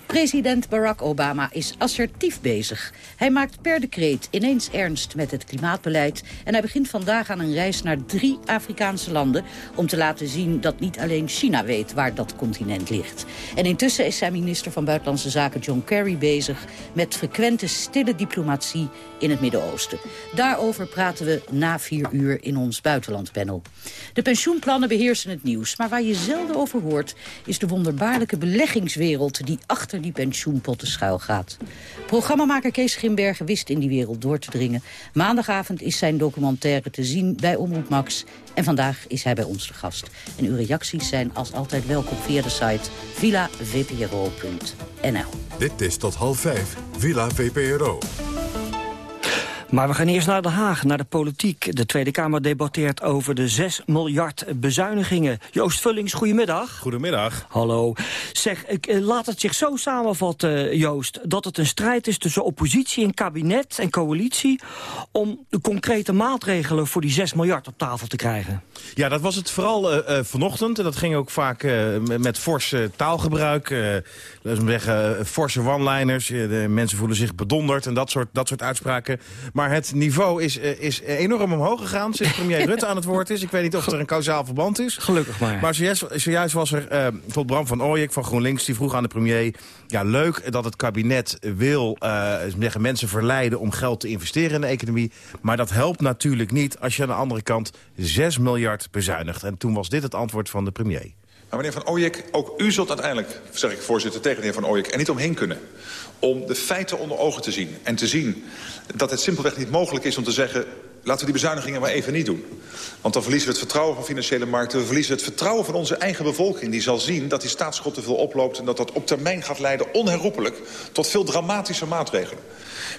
S24: President Barack Obama is assertief bezig. Hij maakt per decreet ineens ernst met het klimaatbeleid... en hij begint vandaag aan een reis naar drie Afrikaanse landen... om te laten zien dat niet alleen China weet waar dat continent ligt. En intussen is zijn minister van Buitenlandse Zaken John Kerry bezig... met frequente stille diplomatie in het Midden-Oosten. Daarover praten we na vier uur in ons buitenlandpanel. De pensioenplannen beheersen het nieuws, maar waar je zelden over hoort... is de wonderbaarlijke beleggingswereld die achter die pensioenpotten schuil gaat. Programmamaker Kees Grimbergen wist in die wereld door te dringen. Maandagavond is zijn documentaire te zien bij Omroep Max. En vandaag is hij bij ons de gast. En uw reacties zijn als altijd welkom via de site villavpro.nl.
S1: Dit is tot half vijf, Villa VPRO.
S22: Maar we gaan eerst naar Den Haag, naar de politiek. De Tweede Kamer debatteert over de 6 miljard bezuinigingen. Joost Vullings, goedemiddag.
S25: Goedemiddag.
S22: Hallo. Zeg, ik, eh, laat het zich zo samenvatten, Joost... dat het een strijd is tussen oppositie en kabinet en coalitie... om de concrete maatregelen voor die 6 miljard op tafel te krijgen.
S25: Ja, dat was het vooral uh, uh, vanochtend. En dat ging ook vaak uh, met fors taalgebruik. We zeggen, forse one-liners. de mensen voelen zich bedonderd en dat soort, dat soort uitspraken. Maar het niveau is, is enorm omhoog gegaan sinds premier Rutte aan het woord is. Ik weet niet of er een kausaal verband is.
S22: Gelukkig maar.
S25: Maar zojuist, zojuist was er bijvoorbeeld Bram van Ooyek van GroenLinks... die vroeg aan de premier... ja, leuk dat het kabinet wil zeggen, mensen verleiden om geld te investeren in de economie. Maar dat helpt natuurlijk niet als je aan de andere kant 6 miljard bezuinigt. En toen was dit het antwoord van de premier.
S26: Maar meneer Van Ooyek, ook u zult uiteindelijk, zeg ik voorzitter tegen de heer Van Ooyek... er niet omheen kunnen om de feiten onder ogen te zien. En te zien dat het simpelweg niet mogelijk is om te zeggen... laten we die bezuinigingen maar even niet doen. Want dan verliezen we het vertrouwen van financiële markten. We verliezen het vertrouwen van onze eigen bevolking. Die zal zien dat die staatsschuld te veel oploopt... en dat dat op termijn gaat leiden, onherroepelijk... tot veel dramatische maatregelen.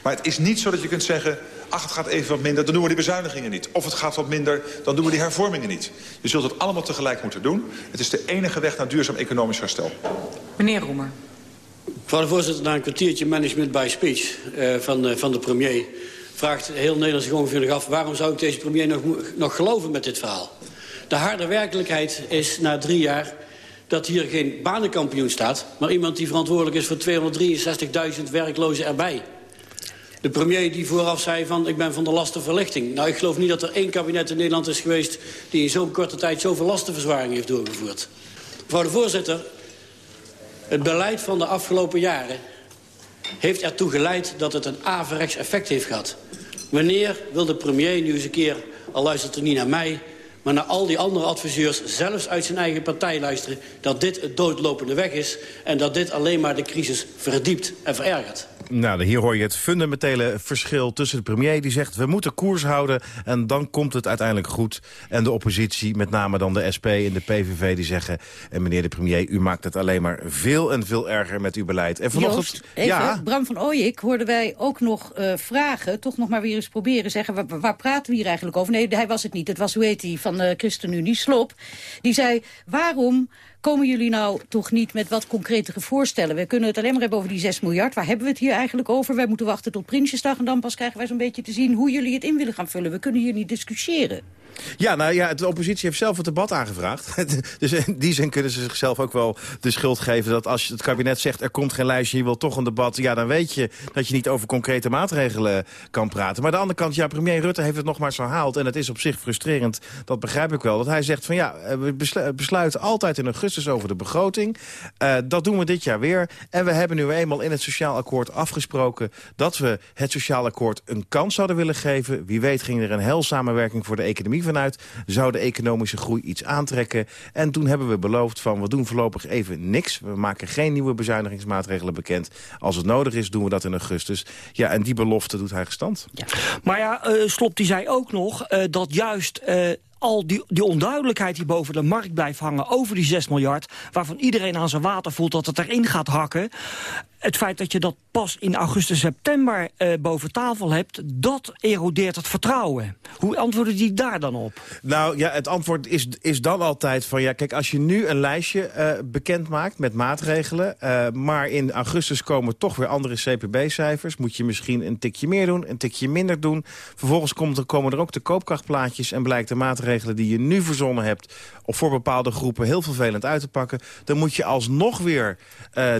S26: Maar het is niet zo dat je kunt zeggen... ach, het gaat even wat minder, dan doen we die bezuinigingen niet. Of het gaat wat minder, dan doen we die hervormingen niet. Je zult het allemaal tegelijk moeten doen. Het is de enige weg naar duurzaam economisch herstel.
S27: Meneer Roemer. Mevrouw de voorzitter, na een kwartiertje management by speech uh, van, uh, van de premier... vraagt heel Nederland zich ongeveer af... waarom zou ik deze premier nog, nog geloven met dit verhaal? De harde werkelijkheid is na drie jaar dat hier geen banenkampioen staat... maar iemand die verantwoordelijk is voor 263.000 werklozen erbij. De premier die vooraf zei van ik ben van de lastenverlichting. Nou, ik geloof niet dat er één kabinet in Nederland is geweest... die in zo'n korte tijd zoveel lastenverzwaring heeft doorgevoerd. Mevrouw de voorzitter, het beleid van de afgelopen jaren... heeft ertoe geleid dat het een averechts effect heeft gehad. Wanneer wil de premier nu eens een keer, al luistert er niet naar mij... maar naar al die andere adviseurs, zelfs uit zijn eigen partij luisteren... dat dit het doodlopende weg is en dat dit alleen maar de crisis verdiept en verergert.
S25: Nou, hier hoor je het fundamentele verschil tussen de premier... die zegt, we moeten koers houden en dan komt het uiteindelijk goed. En de oppositie, met name dan de SP en de PVV, die zeggen... en meneer de premier, u maakt het alleen maar veel en veel erger met uw beleid. En vanochtend...
S24: Joost, even,
S25: ja,
S24: Bram van Ooyik hoorden wij ook nog eh, vragen. Toch nog maar weer eens proberen zeggen, waar, waar praten we hier eigenlijk over? Nee, hij was het niet. Het was, hoe heet die, van de ChristenUnie, Slop. Die zei, waarom komen jullie nou toch niet met wat concretere voorstellen? We kunnen het alleen maar hebben over die 6 miljard. Waar hebben we het hier eigenlijk over? Wij moeten wachten tot Prinsjesdag en dan pas krijgen wij zo'n beetje te zien... hoe jullie het in willen gaan vullen. We kunnen hier niet discussiëren.
S25: Ja, nou ja, de oppositie heeft zelf het debat aangevraagd. dus in die zin kunnen ze zichzelf ook wel de schuld geven... dat als het kabinet zegt er komt geen lijstje, je wil toch een debat... ja, dan weet je dat je niet over concrete maatregelen kan praten. Maar aan de andere kant, ja, premier Rutte heeft het nog maar zo herhaald... en het is op zich frustrerend, dat begrijp ik wel... dat hij zegt van ja, we besluiten altijd in augustus over de begroting. Uh, dat doen we dit jaar weer. En we hebben nu eenmaal in het sociaal akkoord afgesproken... dat we het sociaal akkoord een kans zouden willen geven. Wie weet ging er een hel samenwerking voor de economie vanuit. Zou de economische groei iets aantrekken? En toen hebben we beloofd van we doen voorlopig even niks. We maken geen nieuwe bezuinigingsmaatregelen bekend. Als het nodig is doen we dat in augustus. Ja, en die belofte doet hij gestand.
S22: Ja. Maar ja, uh, Slop die zei ook nog uh, dat juist... al die, die onduidelijkheid die boven de markt blijft hangen over die 6 miljard... waarvan iedereen aan zijn water voelt dat het erin gaat hakken... het feit dat je dat pas in augustus, september uh, boven tafel hebt... dat erodeert het vertrouwen. Hoe antwoorden die daar dan op?
S25: Nou ja, het antwoord is, is dan altijd van... ja, kijk, als je nu een lijstje uh, bekend maakt met maatregelen... Uh, maar in augustus komen toch weer andere CPB-cijfers... moet je misschien een tikje meer doen, een tikje minder doen. Vervolgens komt er, komen er ook de koopkrachtplaatjes... en blijkt de maatregelen die je nu verzonnen hebt... of voor bepaalde groepen heel vervelend uit te pakken... dan moet je alsnog weer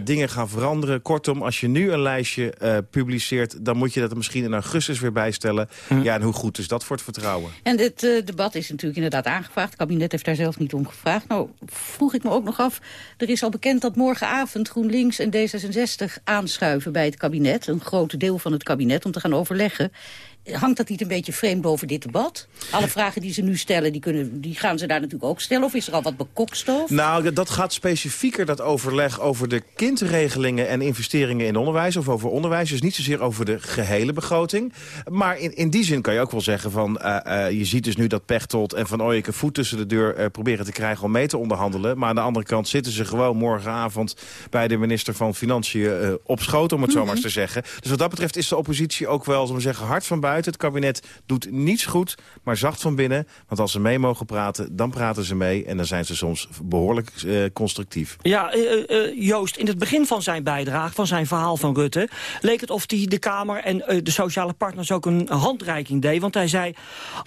S25: dingen gaan veranderen. Kortom, als je nu een lijstje uh, publiceert... dan moet je dat er misschien in augustus weer bijstellen. Hm. Ja, en hoe goed is dat voor het vertrouwen?
S24: En dit uh, debat is natuurlijk inderdaad aangevraagd. Het kabinet heeft daar zelf niet om gevraagd. Nou, vroeg ik me ook nog af... er is al bekend dat morgenavond GroenLinks en D66 aanschuiven bij het kabinet. Een groot deel van het kabinet om te gaan overleggen hangt dat niet een beetje vreemd boven dit debat? Alle vragen die ze nu stellen, die, kunnen, die gaan ze daar natuurlijk ook stellen. Of is er al wat bekokstof?
S25: Nou, dat gaat specifieker, dat overleg over de kindregelingen en investeringen in onderwijs. Of over onderwijs, dus niet zozeer over de gehele begroting. Maar in, in die zin kan je ook wel zeggen van... Uh, uh, je ziet dus nu dat Pechtold en Van Ooyek een voet tussen de deur uh, proberen te krijgen om mee te onderhandelen. Maar aan de andere kant zitten ze gewoon morgenavond bij de minister van Financiën op schoot, om het mm -hmm. zo maar eens te zeggen. Dus wat dat betreft is de oppositie ook wel, zullen we zeggen, hard van buiten. Het kabinet doet niets goed, maar zacht van binnen. Want als ze mee mogen praten, dan praten ze mee. En dan zijn ze soms behoorlijk uh, constructief.
S22: Ja, uh, uh, Joost, in het begin van zijn bijdrage, van zijn verhaal van Rutte... leek het of hij de Kamer en de sociale partners ook een handreiking deed. Want hij zei,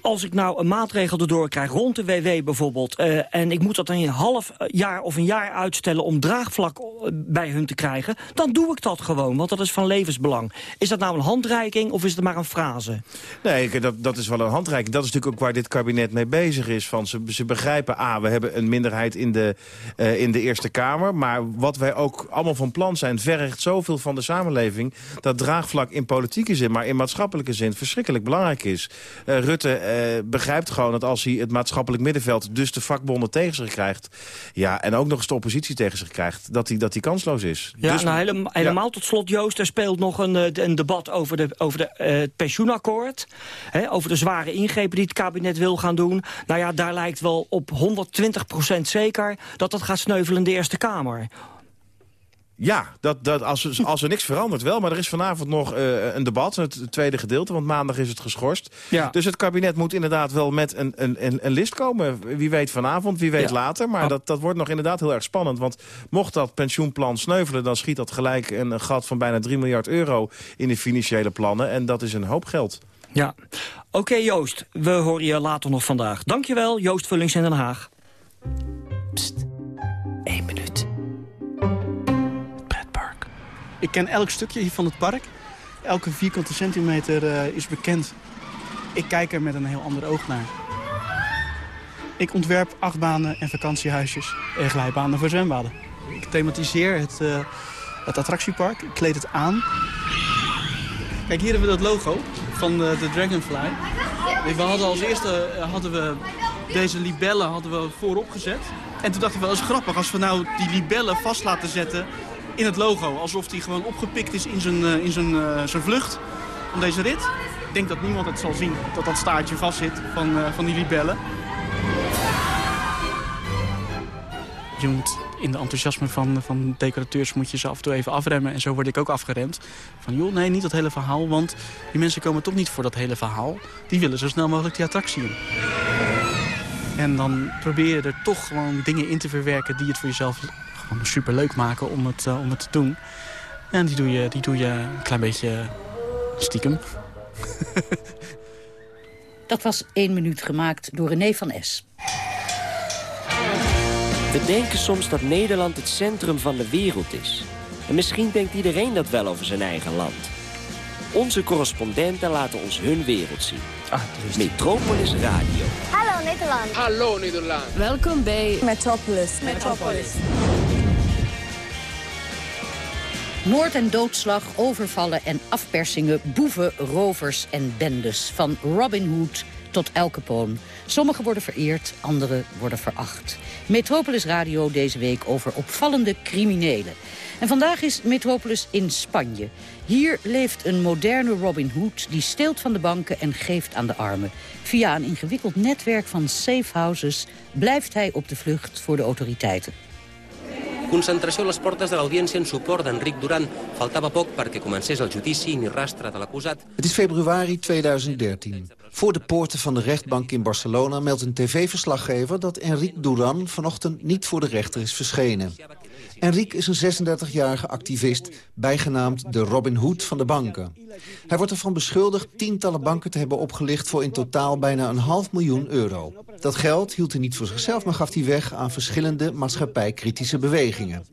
S22: als ik nou een maatregel erdoor krijg, rond de WW bijvoorbeeld... en ik moet dat een half jaar of een jaar uitstellen om draagvlak bij hun te krijgen... dan doe ik dat gewoon, want dat is van levensbelang. Is dat nou een handreiking of is het maar een frase?
S25: Nee, dat, dat is wel een handreiking. Dat is natuurlijk ook waar dit kabinet mee bezig is. Van ze, ze begrijpen, ah, we hebben een minderheid in de, uh, in de Eerste Kamer. Maar wat wij ook allemaal van plan zijn... vergt zoveel van de samenleving... dat draagvlak in politieke zin, maar in maatschappelijke zin... verschrikkelijk belangrijk is. Uh, Rutte uh, begrijpt gewoon dat als hij het maatschappelijk middenveld... dus de vakbonden tegen zich krijgt... ja, en ook nog eens de oppositie tegen zich krijgt... dat hij, dat hij kansloos is.
S22: Ja,
S25: dus,
S22: nou, helemaal, helemaal ja. tot slot, Joost, er speelt nog een, een debat over de, over de het pensioenakkoord Hè, over de zware ingrepen die het kabinet wil gaan doen. Nou ja, daar lijkt wel op 120% zeker dat dat gaat sneuvelen in de Eerste Kamer.
S25: Ja, dat, dat, als, als er niks verandert wel. Maar er is vanavond nog uh, een debat, het tweede gedeelte. Want maandag is het geschorst.
S22: Ja.
S25: Dus het kabinet moet inderdaad wel met een, een, een list komen. Wie weet vanavond, wie weet ja. later. Maar oh. dat, dat wordt nog inderdaad heel erg spannend. Want mocht dat pensioenplan sneuvelen... dan schiet dat gelijk een gat van bijna 3 miljard euro in de financiële plannen. En dat is een hoop geld.
S22: Ja. Oké okay, Joost, we horen je later nog vandaag. Dankjewel, Joost Vullings in Den Haag.
S24: Pst, 1 minuut.
S28: Ik ken elk stukje hier van het park. Elke vierkante centimeter uh, is bekend. Ik kijk er met een heel ander oog naar. Ik ontwerp achtbanen en vakantiehuisjes en glijbanen voor zwembaden. Ik thematiseer het, uh, het attractiepark, ik kleed het aan. Kijk, hier hebben we dat logo van de, de Dragonfly. We hadden als eerste hadden we deze libellen hadden we voorop gezet. En toen dachten we, dat is grappig als we nou die libellen vast laten zetten in het logo. Alsof die gewoon opgepikt is in zijn, in zijn, zijn vlucht van deze rit. Ik denk dat niemand het zal zien, dat dat staartje vast zit van, van die libellen. Je moet in de enthousiasme van, van decorateurs moet je ze af en toe even afremmen. En zo word ik ook afgeremd. Van joh, nee, niet dat hele verhaal. Want die mensen komen toch niet voor dat hele verhaal. Die willen zo snel mogelijk die attractie in. En dan probeer je er toch gewoon dingen in te verwerken... die het voor jezelf gewoon super leuk maken om het, uh, om het te doen. En die doe, je, die doe je een klein beetje stiekem.
S24: Dat was één minuut gemaakt door René van S.
S29: We denken soms dat Nederland het centrum van de wereld is. En misschien denkt iedereen dat wel over zijn eigen land. Onze correspondenten laten ons hun wereld zien.
S30: Ah,
S29: Metropolis Radio.
S30: Hallo Nederland.
S29: Hallo Nederland.
S30: Welkom bij Metropolis. Metropolis.
S24: Moord en doodslag, overvallen en afpersingen, boeven, rovers en bendes. Van Robin Hood tot El Capone. Sommigen worden vereerd, anderen worden veracht. Metropolis Radio deze week over opvallende criminelen. En vandaag is Metropolis in Spanje. Hier leeft een moderne Robin Hood die steelt van de banken en geeft aan de armen. Via een ingewikkeld netwerk van safe houses blijft hij op de vlucht voor de autoriteiten.
S31: Concentració les portes de l'audiència en suport d'Enric. Faltava poc comencés el judici ni rastre de l'acusat.
S32: Het is februari 2013. Voor de poorten van de rechtbank in Barcelona meldt een tv-verslaggever... dat Enrique Duran vanochtend niet voor de rechter is verschenen. Enrique is een 36-jarige activist, bijgenaamd de Robin Hood van de banken. Hij wordt ervan beschuldigd tientallen banken te hebben opgelicht... voor in totaal bijna een half miljoen euro. Dat geld hield hij niet voor zichzelf, maar gaf hij weg... aan verschillende maatschappijkritische bewegingen.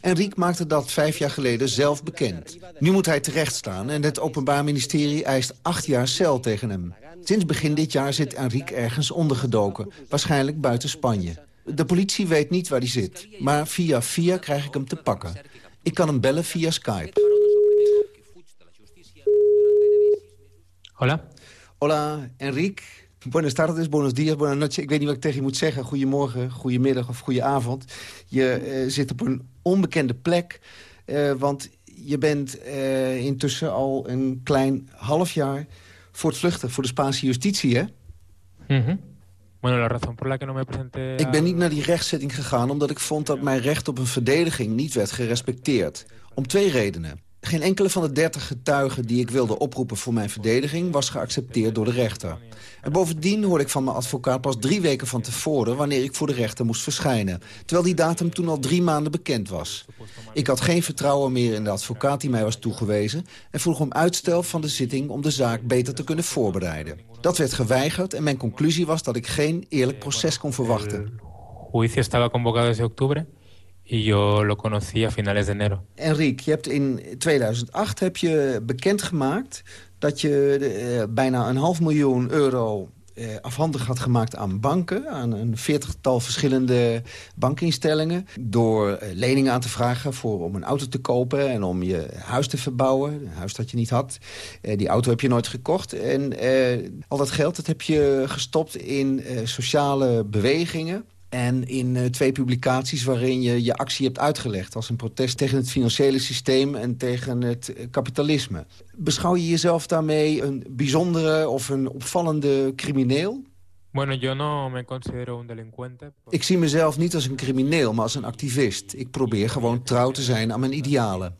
S32: Enrique maakte dat vijf jaar geleden zelf bekend. Nu moet hij terechtstaan en het Openbaar Ministerie eist acht jaar cel tegen hem. Sinds begin dit jaar zit Enrique ergens ondergedoken, waarschijnlijk buiten Spanje. De politie weet niet waar hij zit, maar via via krijg ik hem te pakken. Ik kan hem bellen via Skype.
S33: Hola.
S32: Hola, Enrique. Buenas tardes, buenos días, buenas noches. Ik weet niet wat ik tegen je moet zeggen. Goedemorgen, goedemiddag of goedenavond. Je uh, zit op een onbekende plek, uh, want je bent uh, intussen al een klein half jaar voor het vluchten, voor de Spaanse justitie, hè?
S33: Mm -hmm. Bueno, la razón por la que no me presenté...
S32: Ik ben niet naar die rechtszitting gegaan omdat ik vond dat mijn recht op een verdediging niet werd gerespecteerd. Om twee redenen. Geen enkele van de dertig getuigen die ik wilde oproepen voor mijn verdediging... was geaccepteerd door de rechter. En bovendien hoorde ik van mijn advocaat pas drie weken van tevoren... wanneer ik voor de rechter moest verschijnen. Terwijl die datum toen al drie maanden bekend was. Ik had geen vertrouwen meer in de advocaat die mij was toegewezen... en vroeg om uitstel van de zitting om de zaak beter te kunnen voorbereiden. Dat werd geweigerd en mijn conclusie was dat ik geen eerlijk proces kon verwachten.
S33: juicio estaba convocado desde octubre yo lo conocí a finales de enero.
S32: Enrique, je hebt in 2008 heb je bekendgemaakt dat je eh, bijna een half miljoen euro eh, afhandig had gemaakt aan banken... aan een veertigtal verschillende bankinstellingen... door eh, leningen aan te vragen voor, om een auto te kopen... en om je huis te verbouwen, een huis dat je niet had. Die auto heb je nooit gekocht. En al dat geld dat heb je gestopt in sociale bewegingen... En in uh, twee publicaties waarin je je actie hebt uitgelegd... als een protest tegen het financiële systeem en tegen het uh, kapitalisme. Beschouw je jezelf daarmee een bijzondere of een opvallende crimineel?
S33: Bueno, yo no me considero un delincuente.
S32: Ik zie mezelf niet als een crimineel, maar als een activist. Ik probeer gewoon trouw te zijn aan mijn idealen.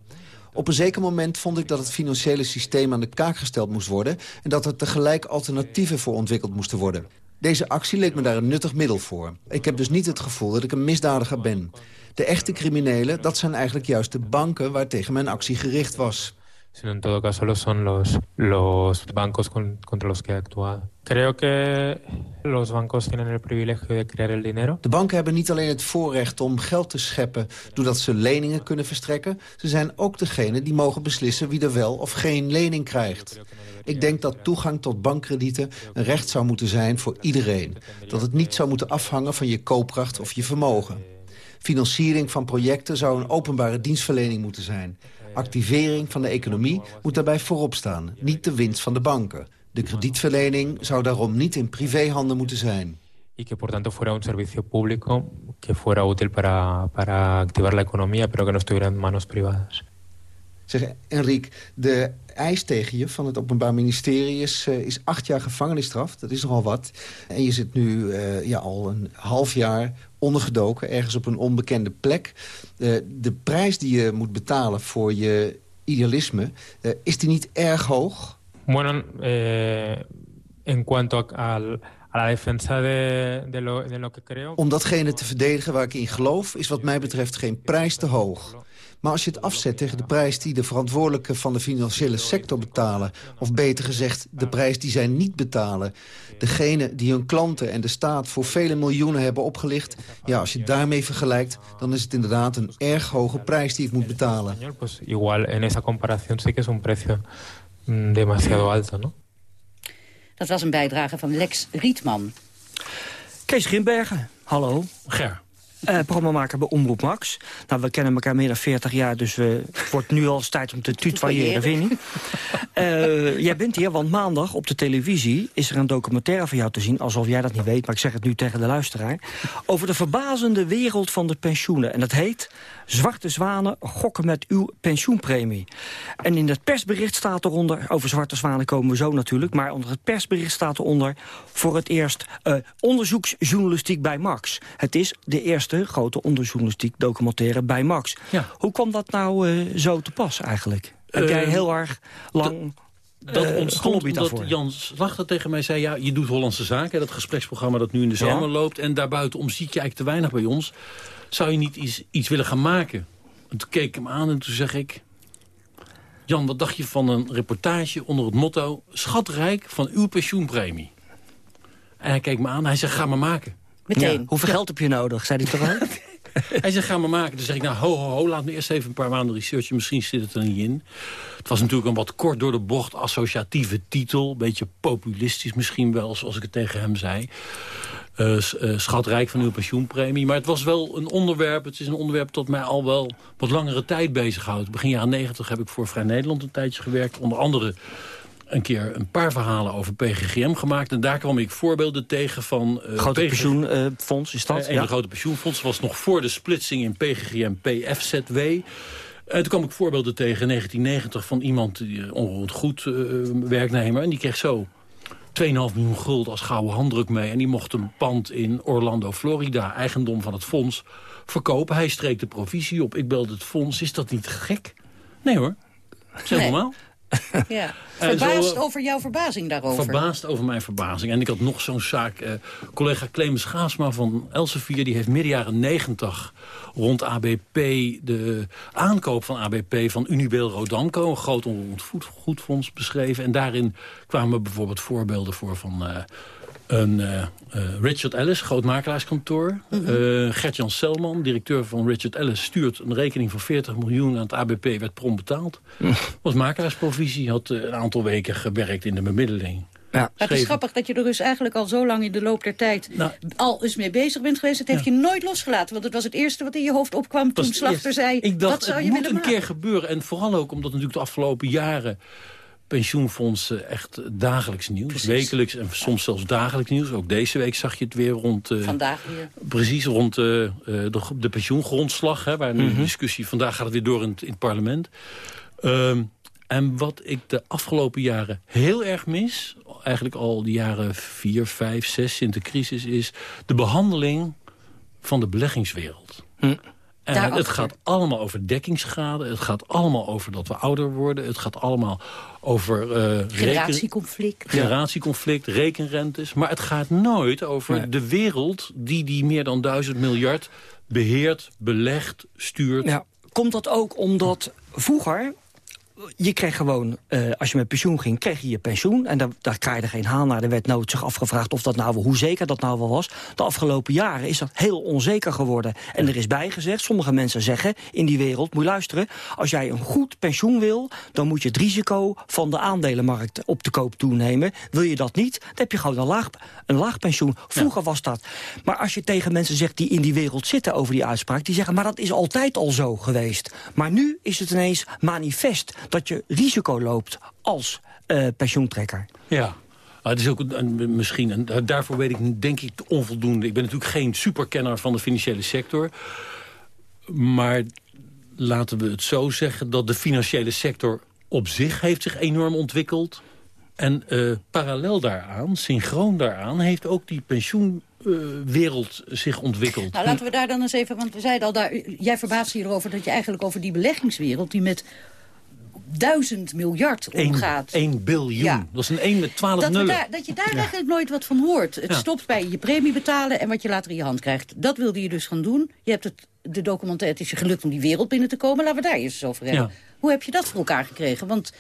S32: Op een zeker moment vond ik dat het financiële systeem aan de kaak gesteld moest worden... en dat er tegelijk alternatieven voor ontwikkeld moesten worden. Deze actie leek me daar een nuttig middel voor. Ik heb dus niet het gevoel dat ik een misdadiger ben. De echte criminelen, dat zijn eigenlijk juist de banken... waar tegen mijn actie gericht was.
S33: Sino en todo caso lo son los, los bancos con- contra los que actuado. Creo que los bancos tienen el privilegio de crear el dinero.
S32: De banken hebben niet alleen het voorrecht om geld te scheppen... doordat ze leningen kunnen verstrekken. Ze zijn ook degene die mogen beslissen wie er wel of geen lening krijgt. Ik denk dat toegang tot bankkredieten een recht zou moeten zijn voor iedereen. Dat het niet zou moeten afhangen van je koopkracht of je vermogen. Financiering van projecten zou een openbare dienstverlening moeten zijn. Activering van de economie moet daarbij voorop staan, niet de winst van de banken. De kredietverlening zou daarom niet in privéhanden moeten zijn.
S33: y que por tanto fuera un servicio público que fuera útil para, para activar la economía, pero que no estuviera en manos privadas.
S32: Zeg, Enrique, de eis tegen je van het Openbaar Ministerie is, eh, is acht jaar gevangenisstraf. Dat is nogal wat. En je zit nu eh, ja, al een half jaar ondergedoken, ergens op een onbekende plek. Eh, de prijs die je moet betalen voor je idealisme, is die niet erg hoog?
S33: Bueno, eh, en cuanto a, al- a la defensa de, de, lo, de lo que creo...
S32: Om datgene te verdedigen waar ik in geloof... is wat mij betreft geen prijs te hoog. Maar als je het afzet tegen de prijs die de verantwoordelijken van de financiële sector betalen... of beter gezegd, de prijs die zij niet betalen... degene die hun klanten en de staat voor vele miljoenen hebben opgelicht... ja, als je het daarmee vergelijkt, dan is het inderdaad een erg hoge prijs die ik moet betalen.
S33: Pues igual en esa comparación sí que es un precio mm, demasiado alto, ¿no?
S24: Dat was een bijdrage van Lex Rietman.
S22: Kees Grimbergen, hallo.
S34: Ger.
S22: Eh programmamaker bij Omroep Max. Nou, we kennen elkaar meer dan 40 jaar, dus we, het wordt nu al eens tijd om te tutoyeren, vind je? Eh, jij bent hier, want maandag op de televisie is er een documentaire van jou te zien... alsof jij dat niet weet, maar ik zeg het nu tegen de luisteraar... over de verbazende wereld van de pensioenen. En dat heet Zwarte Zwanen gokken met uw pensioenpremie. En in het persbericht staat eronder... over Zwarte Zwanen komen we zo natuurlijk... maar onder het persbericht staat eronder... voor het eerst eh, onderzoeksjournalistiek bij Max. Het is de eerste grote onderzoeksjournalistiek documentaire bij Max. Hoe kwam dat nou eh, zo te pas eigenlijk? Heb jij
S34: Eh,
S22: heel erg lang
S34: Dat ontstond
S22: gelobbyd
S34: omdat? Jan Slachter tegen mij zei... ja, je doet Hollandse Zaken, dat gespreksprogramma dat nu in de
S22: Ja.
S34: zomer loopt... en daarbuitenom zie ik je eigenlijk te weinig bij ons. Zou je niet iets, iets willen gaan maken? En toen keek ik hem aan en toen zeg ik... Jan, wat dacht je van een reportage onder het motto... Schatrijk van uw pensioenpremie? En hij keek me aan hij zegt, ga maar maken.
S22: Ja, Hoeveel geld heb je nodig, zei hij toch ook?
S34: Hij zegt, ga maar maken. Dan zeg ik, nou, ho, ho, ho, laat me eerst even een paar maanden researchen. Misschien zit het er niet in. Het was natuurlijk een wat kort door de bocht associatieve titel. Beetje populistisch misschien wel, zoals ik het tegen hem zei. Eh, eh, schatrijk van uw pensioenpremie. Maar het was wel een onderwerp. Het is een onderwerp dat mij al wel wat langere tijd bezighoudt. Begin jaren negentig heb ik voor Vrij Nederland een tijdje gewerkt. Onder andere een keer een paar verhalen over PGGM gemaakt. En daar kwam ik voorbeelden tegen van... eh,
S22: Grote pensioenfonds is dat?
S34: Eh, en
S22: ja.
S34: de grote pensioenfonds was nog voor de splitsing in PGGM PFZW. En toen kwam ik voorbeelden tegen in 1990 van iemand, die eh, onroerend goed eh, werknemer. En die kreeg zo 2,5 miljoen gulden als gouden handdruk mee. En die mocht een pand in Orlando, Florida, eigendom van het fonds, verkopen. Hij streek de provisie op. Ik belde het fonds. Is dat niet gek? Nee hoor. Dat is heel
S24: Nee.
S34: normaal.
S24: Ja.
S34: Zo,
S24: Verbaasd
S34: eh,
S24: over jouw verbazing daarover.
S34: Verbaasd over mijn verbazing. En ik had nog zo'n zaak. eh, collega Clemens Gaasma van Elsevier... die heeft midden jaren negentig rond ABP... de aankoop van ABP van Unibel Rodamco... een groot onroerend voet- goedfonds beschreven. En daarin kwamen bijvoorbeeld voorbeelden voor van... eh, een eh, eh, Richard Ellis, groot makelaarskantoor. Eh, Gert-Jan Selman, directeur van Richard Ellis... stuurt een rekening van 40 miljoen aan het ABP, werd prompt betaald. Was makelaarsprovisie, had eh, een aantal weken gewerkt in de bemiddeling.
S24: Maar het is grappig dat je er dus eigenlijk al zo lang in de loop der tijd
S34: Nou.
S24: al eens mee bezig bent geweest. Het heeft je nooit losgelaten, want het was het eerste wat in je hoofd opkwam toen Slachter
S34: eerst-
S24: zei,
S34: Ik dacht,
S24: wat zou
S34: het
S24: je
S34: moet
S24: willen
S34: een
S24: maken?
S34: keer gebeuren. En vooral ook omdat natuurlijk de afgelopen jaren pensioenfondsen echt dagelijks nieuws. Wekelijks en soms zelfs dagelijks nieuws. Ook deze week zag je het weer rond... eh,
S24: Vandaag weer.
S34: Precies, rond eh, eh, de, de pensioengrondslag. Hè, waar nu
S24: Mhm.
S34: de discussie... Vandaag gaat het weer door in, het- in het parlement. Ehm, en wat ik de afgelopen jaren heel erg mis... eigenlijk al de jaren vier, vijf, zes sinds de crisis... is de behandeling van de beleggingswereld. En Het gaat allemaal over dekkingsschade. Het gaat allemaal over dat we ouder worden. Het gaat allemaal over... eh, reken-
S24: Generatieconflict.
S34: generatieconflict, rekenrentes. Maar het gaat nooit over
S22: Nee.
S34: de wereld die die meer dan duizend miljard beheert, belegt, stuurt.
S22: Ja. Komt dat ook omdat vroeger je kreeg gewoon, uh, als je met pensioen ging, kreeg je je pensioen. En daar, daar kraaide geen haan naar. Er werd nooit zich afgevraagd of dat nou, hoe zeker dat nou wel was. De afgelopen jaren is dat heel onzeker geworden. En er is bijgezegd, sommige mensen zeggen in die wereld... moet je luisteren, als jij een goed pensioen wil... dan moet je het risico van de aandelenmarkt op de koop toenemen. Wil je dat niet, dan heb je gewoon een laag, een laag pensioen. Vroeger was dat. Maar als je tegen mensen zegt die in die wereld zitten over die uitspraak... die zeggen, maar dat is altijd al zo geweest. Maar nu is het ineens manifest dat je risico loopt als uh, pensioentrekker.
S34: Ja. het is ook een, misschien, een, daarvoor weet ik denk ik onvoldoende. Ik ben natuurlijk geen superkenner van de financiële sector. Maar laten we het zo zeggen dat de financiële sector op zich heeft zich enorm ontwikkeld. En uh, parallel daaraan, synchroon daaraan, heeft ook die pensioenwereld uh, zich ontwikkeld.
S24: Nou, laten we daar dan eens even, want we zeiden al, daar, jij verbaast je erover dat je eigenlijk over die beleggingswereld, die met duizend miljard omgaat.
S34: 1 biljoen. Dat is een 1 met 12
S24: dat
S34: nullen.
S24: Daar, dat je daar eigenlijk nooit wat van hoort. Het stopt bij je premie betalen en wat je later in je hand krijgt. Dat wilde je dus gaan doen. Je hebt het, de documentaire, het is je gelukt om die wereld binnen te komen. Laten we daar eens over hebben. Hoe heb je dat voor elkaar gekregen? Want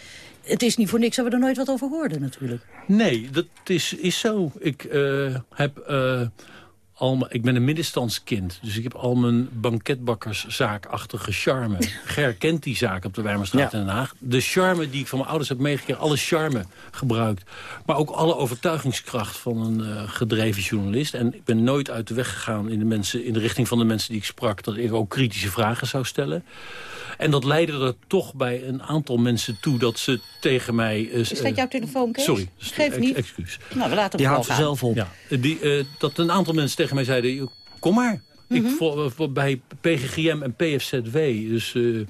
S24: het is niet voor niks dat we er nooit wat over hoorden natuurlijk.
S34: Nee, dat is, is zo. Ik uh, heb... Uh, al, ik ben een middenstandskind, dus ik heb al mijn banketbakkerszaakachtige charme. Ger kent die zaak op de Wijmerstraat in Den Haag. De charme die ik van mijn ouders heb meegekregen, alle charme gebruikt. Maar ook alle overtuigingskracht van een uh, gedreven journalist. En ik ben nooit uit de weg gegaan in de, mensen, in de richting van de mensen die ik sprak... dat ik ook kritische vragen zou stellen. En dat leidde er toch bij een aantal mensen toe dat ze tegen mij... Uh,
S24: is dat jouw telefoon, Kees?
S34: Sorry.
S24: Geef niet.
S34: Excuus.
S24: Nou, we laten
S22: Die houdt ze zelf op.
S34: Ja, die, uh, dat een aantal mensen tegen mij zeiden... kom maar. Ik, voor, voor, bij PGGM en PFZW, dus... Uh,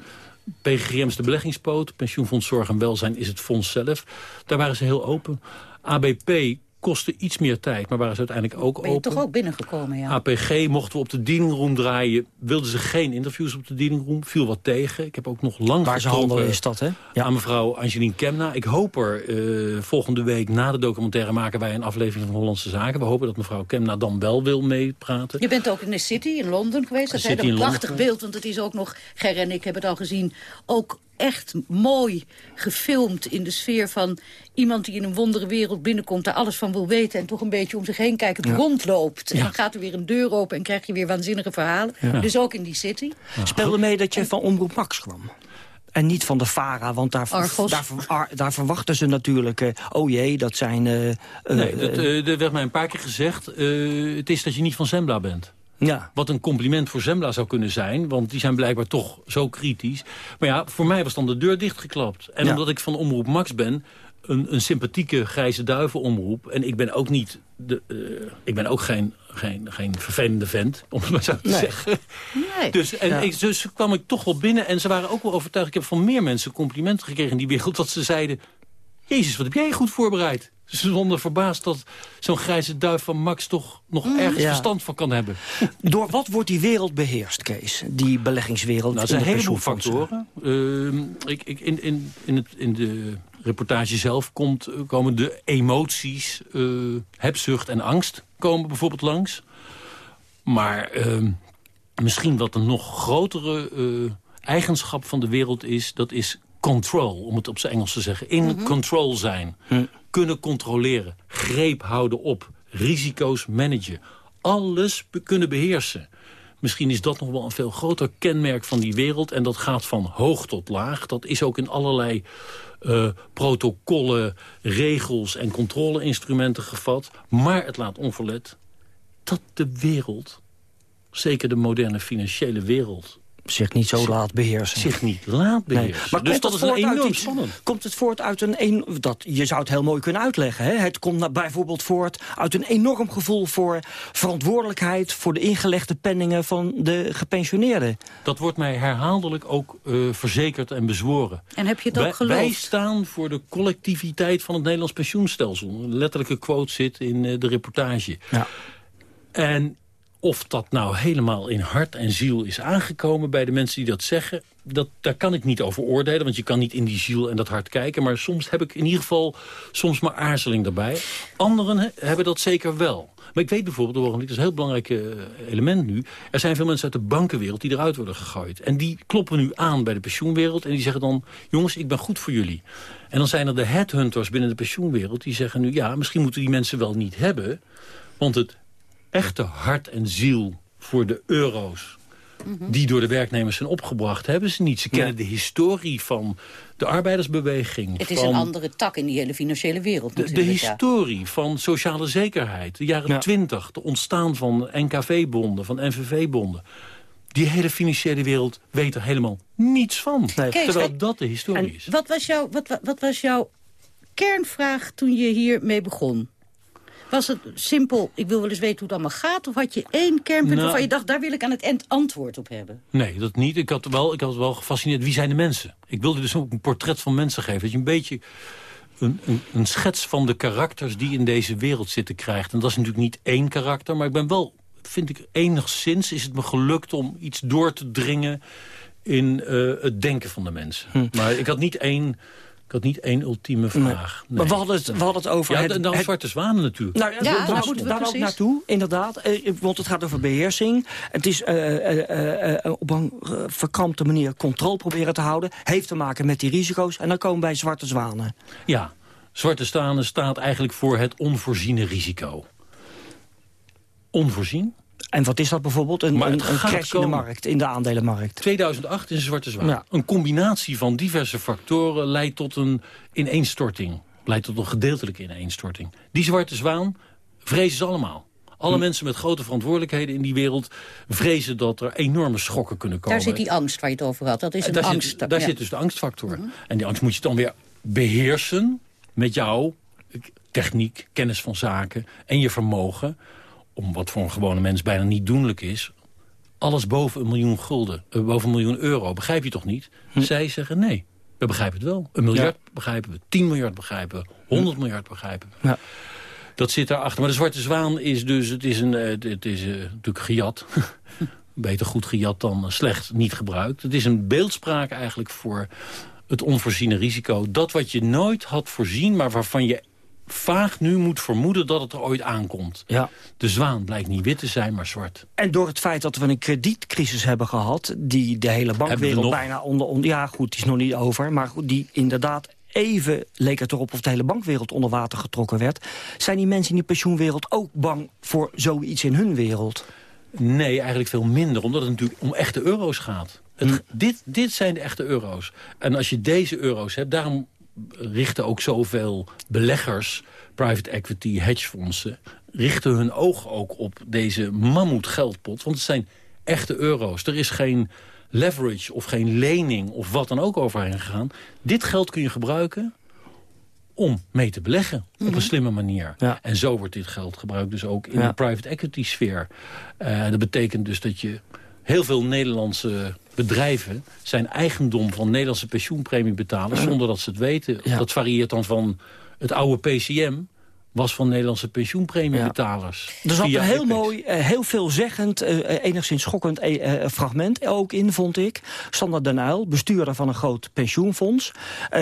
S34: PGGM is de beleggingspoot, pensioenfonds Zorg en Welzijn is het fonds zelf. Daar waren ze heel open. ABP kostte iets meer tijd, maar waren ze uiteindelijk ook
S24: ben je
S34: open.
S24: toch ook binnengekomen, ja.
S34: APG mochten we op de dealingroom draaien. Wilden ze geen interviews op de dealingroom. Viel wat tegen. Ik heb ook nog lang
S22: Waar ze handelen is dat, hè?
S34: Ja. Aan mevrouw Angelien Kemna. Ik hoop er uh, volgende week na de documentaire maken wij een aflevering van Hollandse Zaken. We hopen dat mevrouw Kemna dan wel wil meepraten.
S24: Je bent ook in de City in Londen geweest. Dat is een prachtig beeld, want het is ook nog... Ger en ik hebben het al gezien, ook echt mooi gefilmd in de sfeer van iemand die in een wondere wereld binnenkomt... daar alles van wil weten en toch een beetje om zich heen kijkt, ja. rondloopt. En dan gaat er weer een deur open en krijg je weer waanzinnige verhalen. Ja. Dus ook in die city.
S22: Ja. Speelde mee dat je van Omroep Max kwam? En niet van de VARA, want daar, daar, daar, daar, verwachten ze natuurlijk... Uh, oh jee, dat zijn... Uh,
S34: nee, dat, uh, werd mij een paar keer gezegd... het is dat je niet van Zembla bent.
S22: Ja.
S34: Wat een compliment voor Zembla zou kunnen zijn. Want die zijn blijkbaar toch zo kritisch. Maar ja, voor mij was dan de deur dichtgeklapt. En ja. omdat ik van Omroep Max ben... Een, een sympathieke grijze duivenomroep. En ik ben ook niet... De, uh, ik ben ook geen, geen, geen vervelende vent, om het maar zo te
S24: nee.
S34: zeggen.
S24: Nee.
S34: Dus, en
S24: ja.
S34: ik, dus kwam ik toch wel binnen. En ze waren ook wel overtuigd. Ik heb van meer mensen complimenten gekregen in die wereld. Dat ze zeiden... Jezus, wat heb jij goed voorbereid? Zonder verbaasd dat zo'n grijze duif van Max toch nog
S24: Mm.
S34: ergens
S22: Ja.
S34: verstand van kan hebben.
S22: Door wat wordt die wereld beheerst, Kees? Die beleggingswereld
S34: Nou,
S22: in
S34: zijn een heleboel factoren. Ehm, ik, ik, in, in, in, het, in de reportage zelf komt, komen de emoties, eh, hebzucht en angst komen bijvoorbeeld langs. Maar ehm, misschien wat een nog grotere eh, eigenschap van de wereld is... dat is control, om het op zijn Engels te zeggen. In
S24: Mhm.
S34: control zijn. Kunnen controleren. Greep houden op. Risico's managen. Alles kunnen beheersen. Misschien is dat nog wel een veel groter kenmerk van die wereld. En dat gaat van hoog tot laag. Dat is ook in allerlei eh, protocollen, regels en controleinstrumenten gevat. Maar het laat onverlet dat de wereld, zeker de moderne financiële wereld...
S22: zich niet zo laat beheersen.
S34: Zich niet laat
S22: Nee.
S34: beheersen.
S22: Maar
S34: dus
S22: komt
S34: dat
S22: het
S34: is een
S22: voort uit
S34: enorm
S22: iets-
S34: spannend.
S22: Komt het voort uit een... een dat, je zou het heel mooi kunnen uitleggen. Hè? Het komt bijvoorbeeld voort uit een enorm gevoel voor verantwoordelijkheid... voor de ingelegde penningen van de gepensioneerden.
S34: Dat wordt mij herhaaldelijk ook eh, verzekerd en bezworen.
S24: En heb je het ook
S34: Wij,
S24: geloofd?
S34: wij staan voor de collectiviteit van het Nederlands pensioenstelsel. Een letterlijke quote zit in eh, de reportage.
S22: Ja.
S34: En of dat nou helemaal in hart en ziel is aangekomen bij de mensen die dat zeggen... dat, daar kan ik niet over oordelen, want je kan niet in die ziel en dat hart kijken. Maar soms heb ik in ieder geval soms maar aarzeling daarbij. Anderen he- hebben dat zeker wel. Maar ik weet bijvoorbeeld, dat is een heel belangrijk eh, element nu... er zijn veel mensen uit de bankenwereld die eruit worden gegooid. En die kloppen nu aan bij de pensioenwereld en die zeggen dan... jongens, ik ben goed voor jullie. En dan zijn er de headhunters binnen de pensioenwereld die zeggen nu... ja, misschien moeten die mensen wel niet hebben... want het echte hart en ziel voor de euro's die door de werknemers zijn opgebracht, hebben ze niet. Ze kennen de historie van de arbeidersbeweging.
S24: Het is
S34: van
S24: een andere tak in die hele financiële wereld
S34: de, de
S24: ja.
S34: historie van sociale zekerheid. De jaren twintig, het ontstaan van NKV-bonden, van NVV-bonden. Die hele financiële wereld weet er helemaal niets van.
S24: Kees,
S34: Terwijl dat de historie
S24: En
S34: is.
S24: wat was, jouw, wat, wat, wat was jouw kernvraag toen je hiermee begon? Was het simpel, ik wil wel eens weten hoe het allemaal gaat... of had je één kernpunt
S34: Nou-
S24: waarvan je dacht... daar wil ik aan het eind antwoord op hebben?
S34: Nee, dat niet. Ik had wel, ik had wel gefascineerd. Wie zijn de mensen? Ik wilde dus ook een portret van mensen geven. Dat je een beetje een, een, een schets van de karakters die in deze wereld zitten krijgt. En dat is natuurlijk niet één karakter. Maar ik ben wel, vind ik, enigszins is het me gelukt om iets door te dringen in eh, het denken van de mensen.
S22: Hm.
S34: Maar ik had niet één... Ik had niet één ultieme vraag.
S22: Maar we hadden het, we hadden het over...
S34: Ja,
S22: het,
S34: en dan
S22: het-
S34: Zwarte Zwanen natuurlijk.
S22: Nou, ja, daar,
S24: moeten we
S22: daar ook naartoe, inderdaad. Eh, Want het gaat over beheersing. Het is eh, eh, op een verkrampte manier controle proberen te houden. Heeft te maken met die risico's. En dan komen we bij zwarte zwanen.
S34: Ja, Zwarte Zwanen staat eigenlijk voor het onvoorziene risico. Onvoorzien?
S22: En wat is dat bijvoorbeeld? Een, een, crash in de markt, in de aandelenmarkt.
S34: 2008 is een zwarte zwaan.
S22: Ja.
S34: Een combinatie van diverse factoren leidt tot een ineenstorting. Leidt tot een gedeeltelijke ineenstorting. Die zwarte zwaan vrezen ze allemaal. Alle
S24: Hm.
S34: mensen met grote verantwoordelijkheden in die wereld... vrezen dat er enorme schokken kunnen komen.
S24: Daar zit die angst waar je het over had. Dat is
S34: En
S24: een
S34: daar
S24: angst.
S34: Zit, daar
S24: ja.
S34: zit dus de angstfactor. En die angst moet je dan weer beheersen met jouw techniek, kennis van zaken en je vermogen... om wat voor een gewone mens bijna niet doenlijk is... alles boven een miljoen gulden, eh, boven een miljoen euro, begrijp je toch niet? Zij zeggen nee, we begrijpen het wel. Een miljard begrijpen we, 10 miljard begrijpen we, 100 miljard begrijpen we.
S22: Ja.
S34: Dat zit daarachter. Maar de zwarte zwaan is dus, het is, een, eh, het is eh, natuurlijk gejat. Beter goed gejat dan slecht niet gebruikt. Het is een beeldspraak eigenlijk voor het onvoorziene risico. Dat wat je nooit had voorzien, maar waarvan je vaag nu moet vermoeden dat het er ooit aankomt.
S22: Ja.
S34: De zwaan blijkt niet wit te zijn, maar zwart.
S22: En door het feit dat we een kredietcrisis hebben gehad... die de hele bankwereld
S34: nog?
S22: bijna onder, onder... Ja, goed, die is nog niet over. Maar goed, die inderdaad even leek het erop of de hele bankwereld onder water getrokken werd. Zijn die mensen in die pensioenwereld ook bang voor zoiets in hun wereld?
S34: Nee, eigenlijk veel minder, omdat het natuurlijk om echte euro's gaat. Het, dit, dit zijn de echte euro's. En als je deze euro's hebt, daarom richten ook zoveel beleggers... private equity, hedgefondsen, richten hun oog ook op deze mammoet geldpot. Want het zijn echte euro's. Er is geen leverage of geen lening of wat dan ook overheen gegaan. Dit geld kun je gebruiken om mee te beleggen op een slimme manier. En zo wordt dit geld gebruikt dus ook in
S22: Ja.
S34: de private equity sfeer. Eh, dat betekent dus dat je heel veel Nederlandse bedrijven... zijn eigendom van Nederlandse pensioenpremiebetalers... zonder dat ze het weten. Dat varieert dan van het oude PCM... was van Nederlandse pensioenpremiebetalers.
S22: Er zat een heel mooi, eh, heel veelzeggend, eh, eh, enigszins schokkend fragment ook in, vond ik. Sander Den Uyl, bestuurder van een groot pensioenfonds.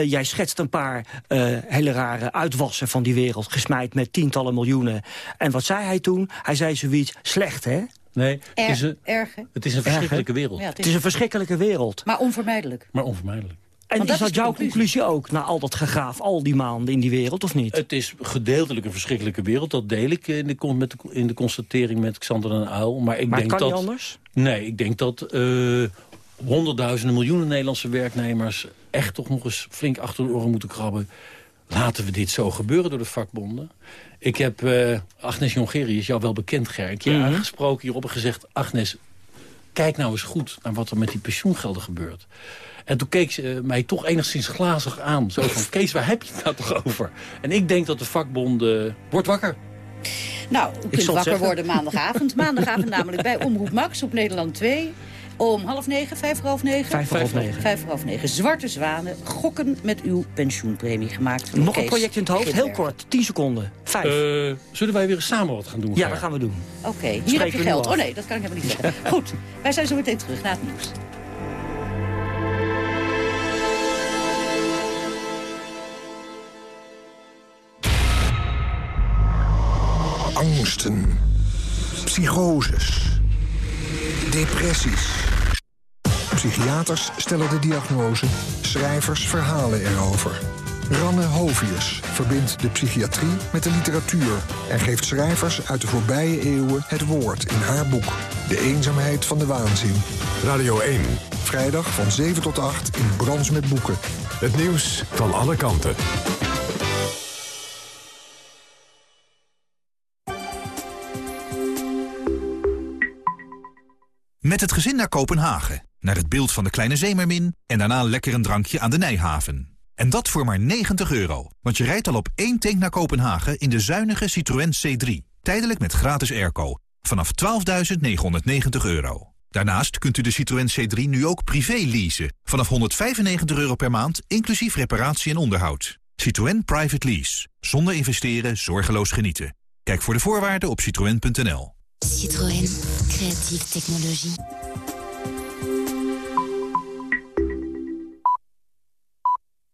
S22: Jij schetst een paar hele rare uitwassen van die wereld... gesmeid met tientallen miljoenen. En wat zei hij toen? Hij zei zoiets, slecht hè?
S34: Nee,
S24: Er- erg, hè?
S34: het is een verschrikkelijke wereld.
S24: Ja,
S22: Het is een verschrikkelijke wereld.
S24: Maar onvermijdelijk.
S34: Maar onvermijdelijk.
S22: En is
S24: dat is
S22: jouw conclusie ook, na al dat gegraaf, al die maanden in die wereld, of niet?
S34: Het is gedeeltelijk een verschrikkelijke wereld. Dat deel ik in de, met de, in de constatering met Xander en Uil. Maar ik
S22: Maar
S34: denk
S22: kan
S34: dat,
S22: niet anders?
S34: Nee, ik denk dat eh, honderdduizenden, miljoenen Nederlandse werknemers... echt toch nog eens flink achter de oren moeten krabben. Laten we dit zo gebeuren door de vakbonden? Ik heb eh, Agnes Jongerius, jou wel bekend, Ger, een keer
S22: Mhm.
S34: aangesproken hierop en gezegd... Agnes, kijk nou eens goed naar wat er met die pensioengelden gebeurt. En toen keek ze eh, mij toch enigszins glazig aan. Zo van, Kees, waar heb je het nou toch over? En ik denk dat de vakbonden... Wordt wakker.
S24: Nou, u kunt wakker
S34: zeggen.
S24: worden maandagavond. Maandagavond namelijk bij Omroep Max op Nederland 2. Om half negen, vijf voor half negen?
S22: Vijf voor half negen.
S24: Vijf voor half negen. Zwarte zwanen, gokken met uw pensioenpremie gemaakt.
S22: Nog een project in het hoofd, heel kort, 10 seconden. Vijf.
S34: Eh, zullen wij weer samen wat gaan doen?
S22: Ja, dat gaan we doen.
S24: Oké, hier heb je geld. Oh nee, dat kan ik helemaal niet zeggen. Goed, wij zijn zo meteen terug na het nieuws.
S35: angsten, psychoses, depressies. Psychiaters stellen de diagnose, schrijvers verhalen erover. Ranne Hovius verbindt de psychiatrie met de literatuur... en geeft schrijvers uit de voorbije eeuwen het woord in haar boek. De eenzaamheid van de waanzin.
S1: Radio 1.
S35: Vrijdag van 7 tot 8 in Brans met Boeken.
S1: Het nieuws van alle kanten.
S36: Met het gezin naar Kopenhagen. Naar het beeld van de kleine zeemermin... en daarna lekker een drankje aan de Nijhaven. En dat voor maar 90 euro. Want je rijdt al op één tank naar Kopenhagen... in de zuinige Citroën C3. Tijdelijk met gratis airco. Vanaf 12.990 euro. Daarnaast kunt u de Citroën C3 nu ook privé leasen. Vanaf 195 euro per maand, inclusief reparatie en onderhoud. Citroën Private Lease. Zonder investeren, zorgeloos genieten. Kijk voor de voorwaarden op citroën.nl.
S37: Citroën. Creatieve technologie.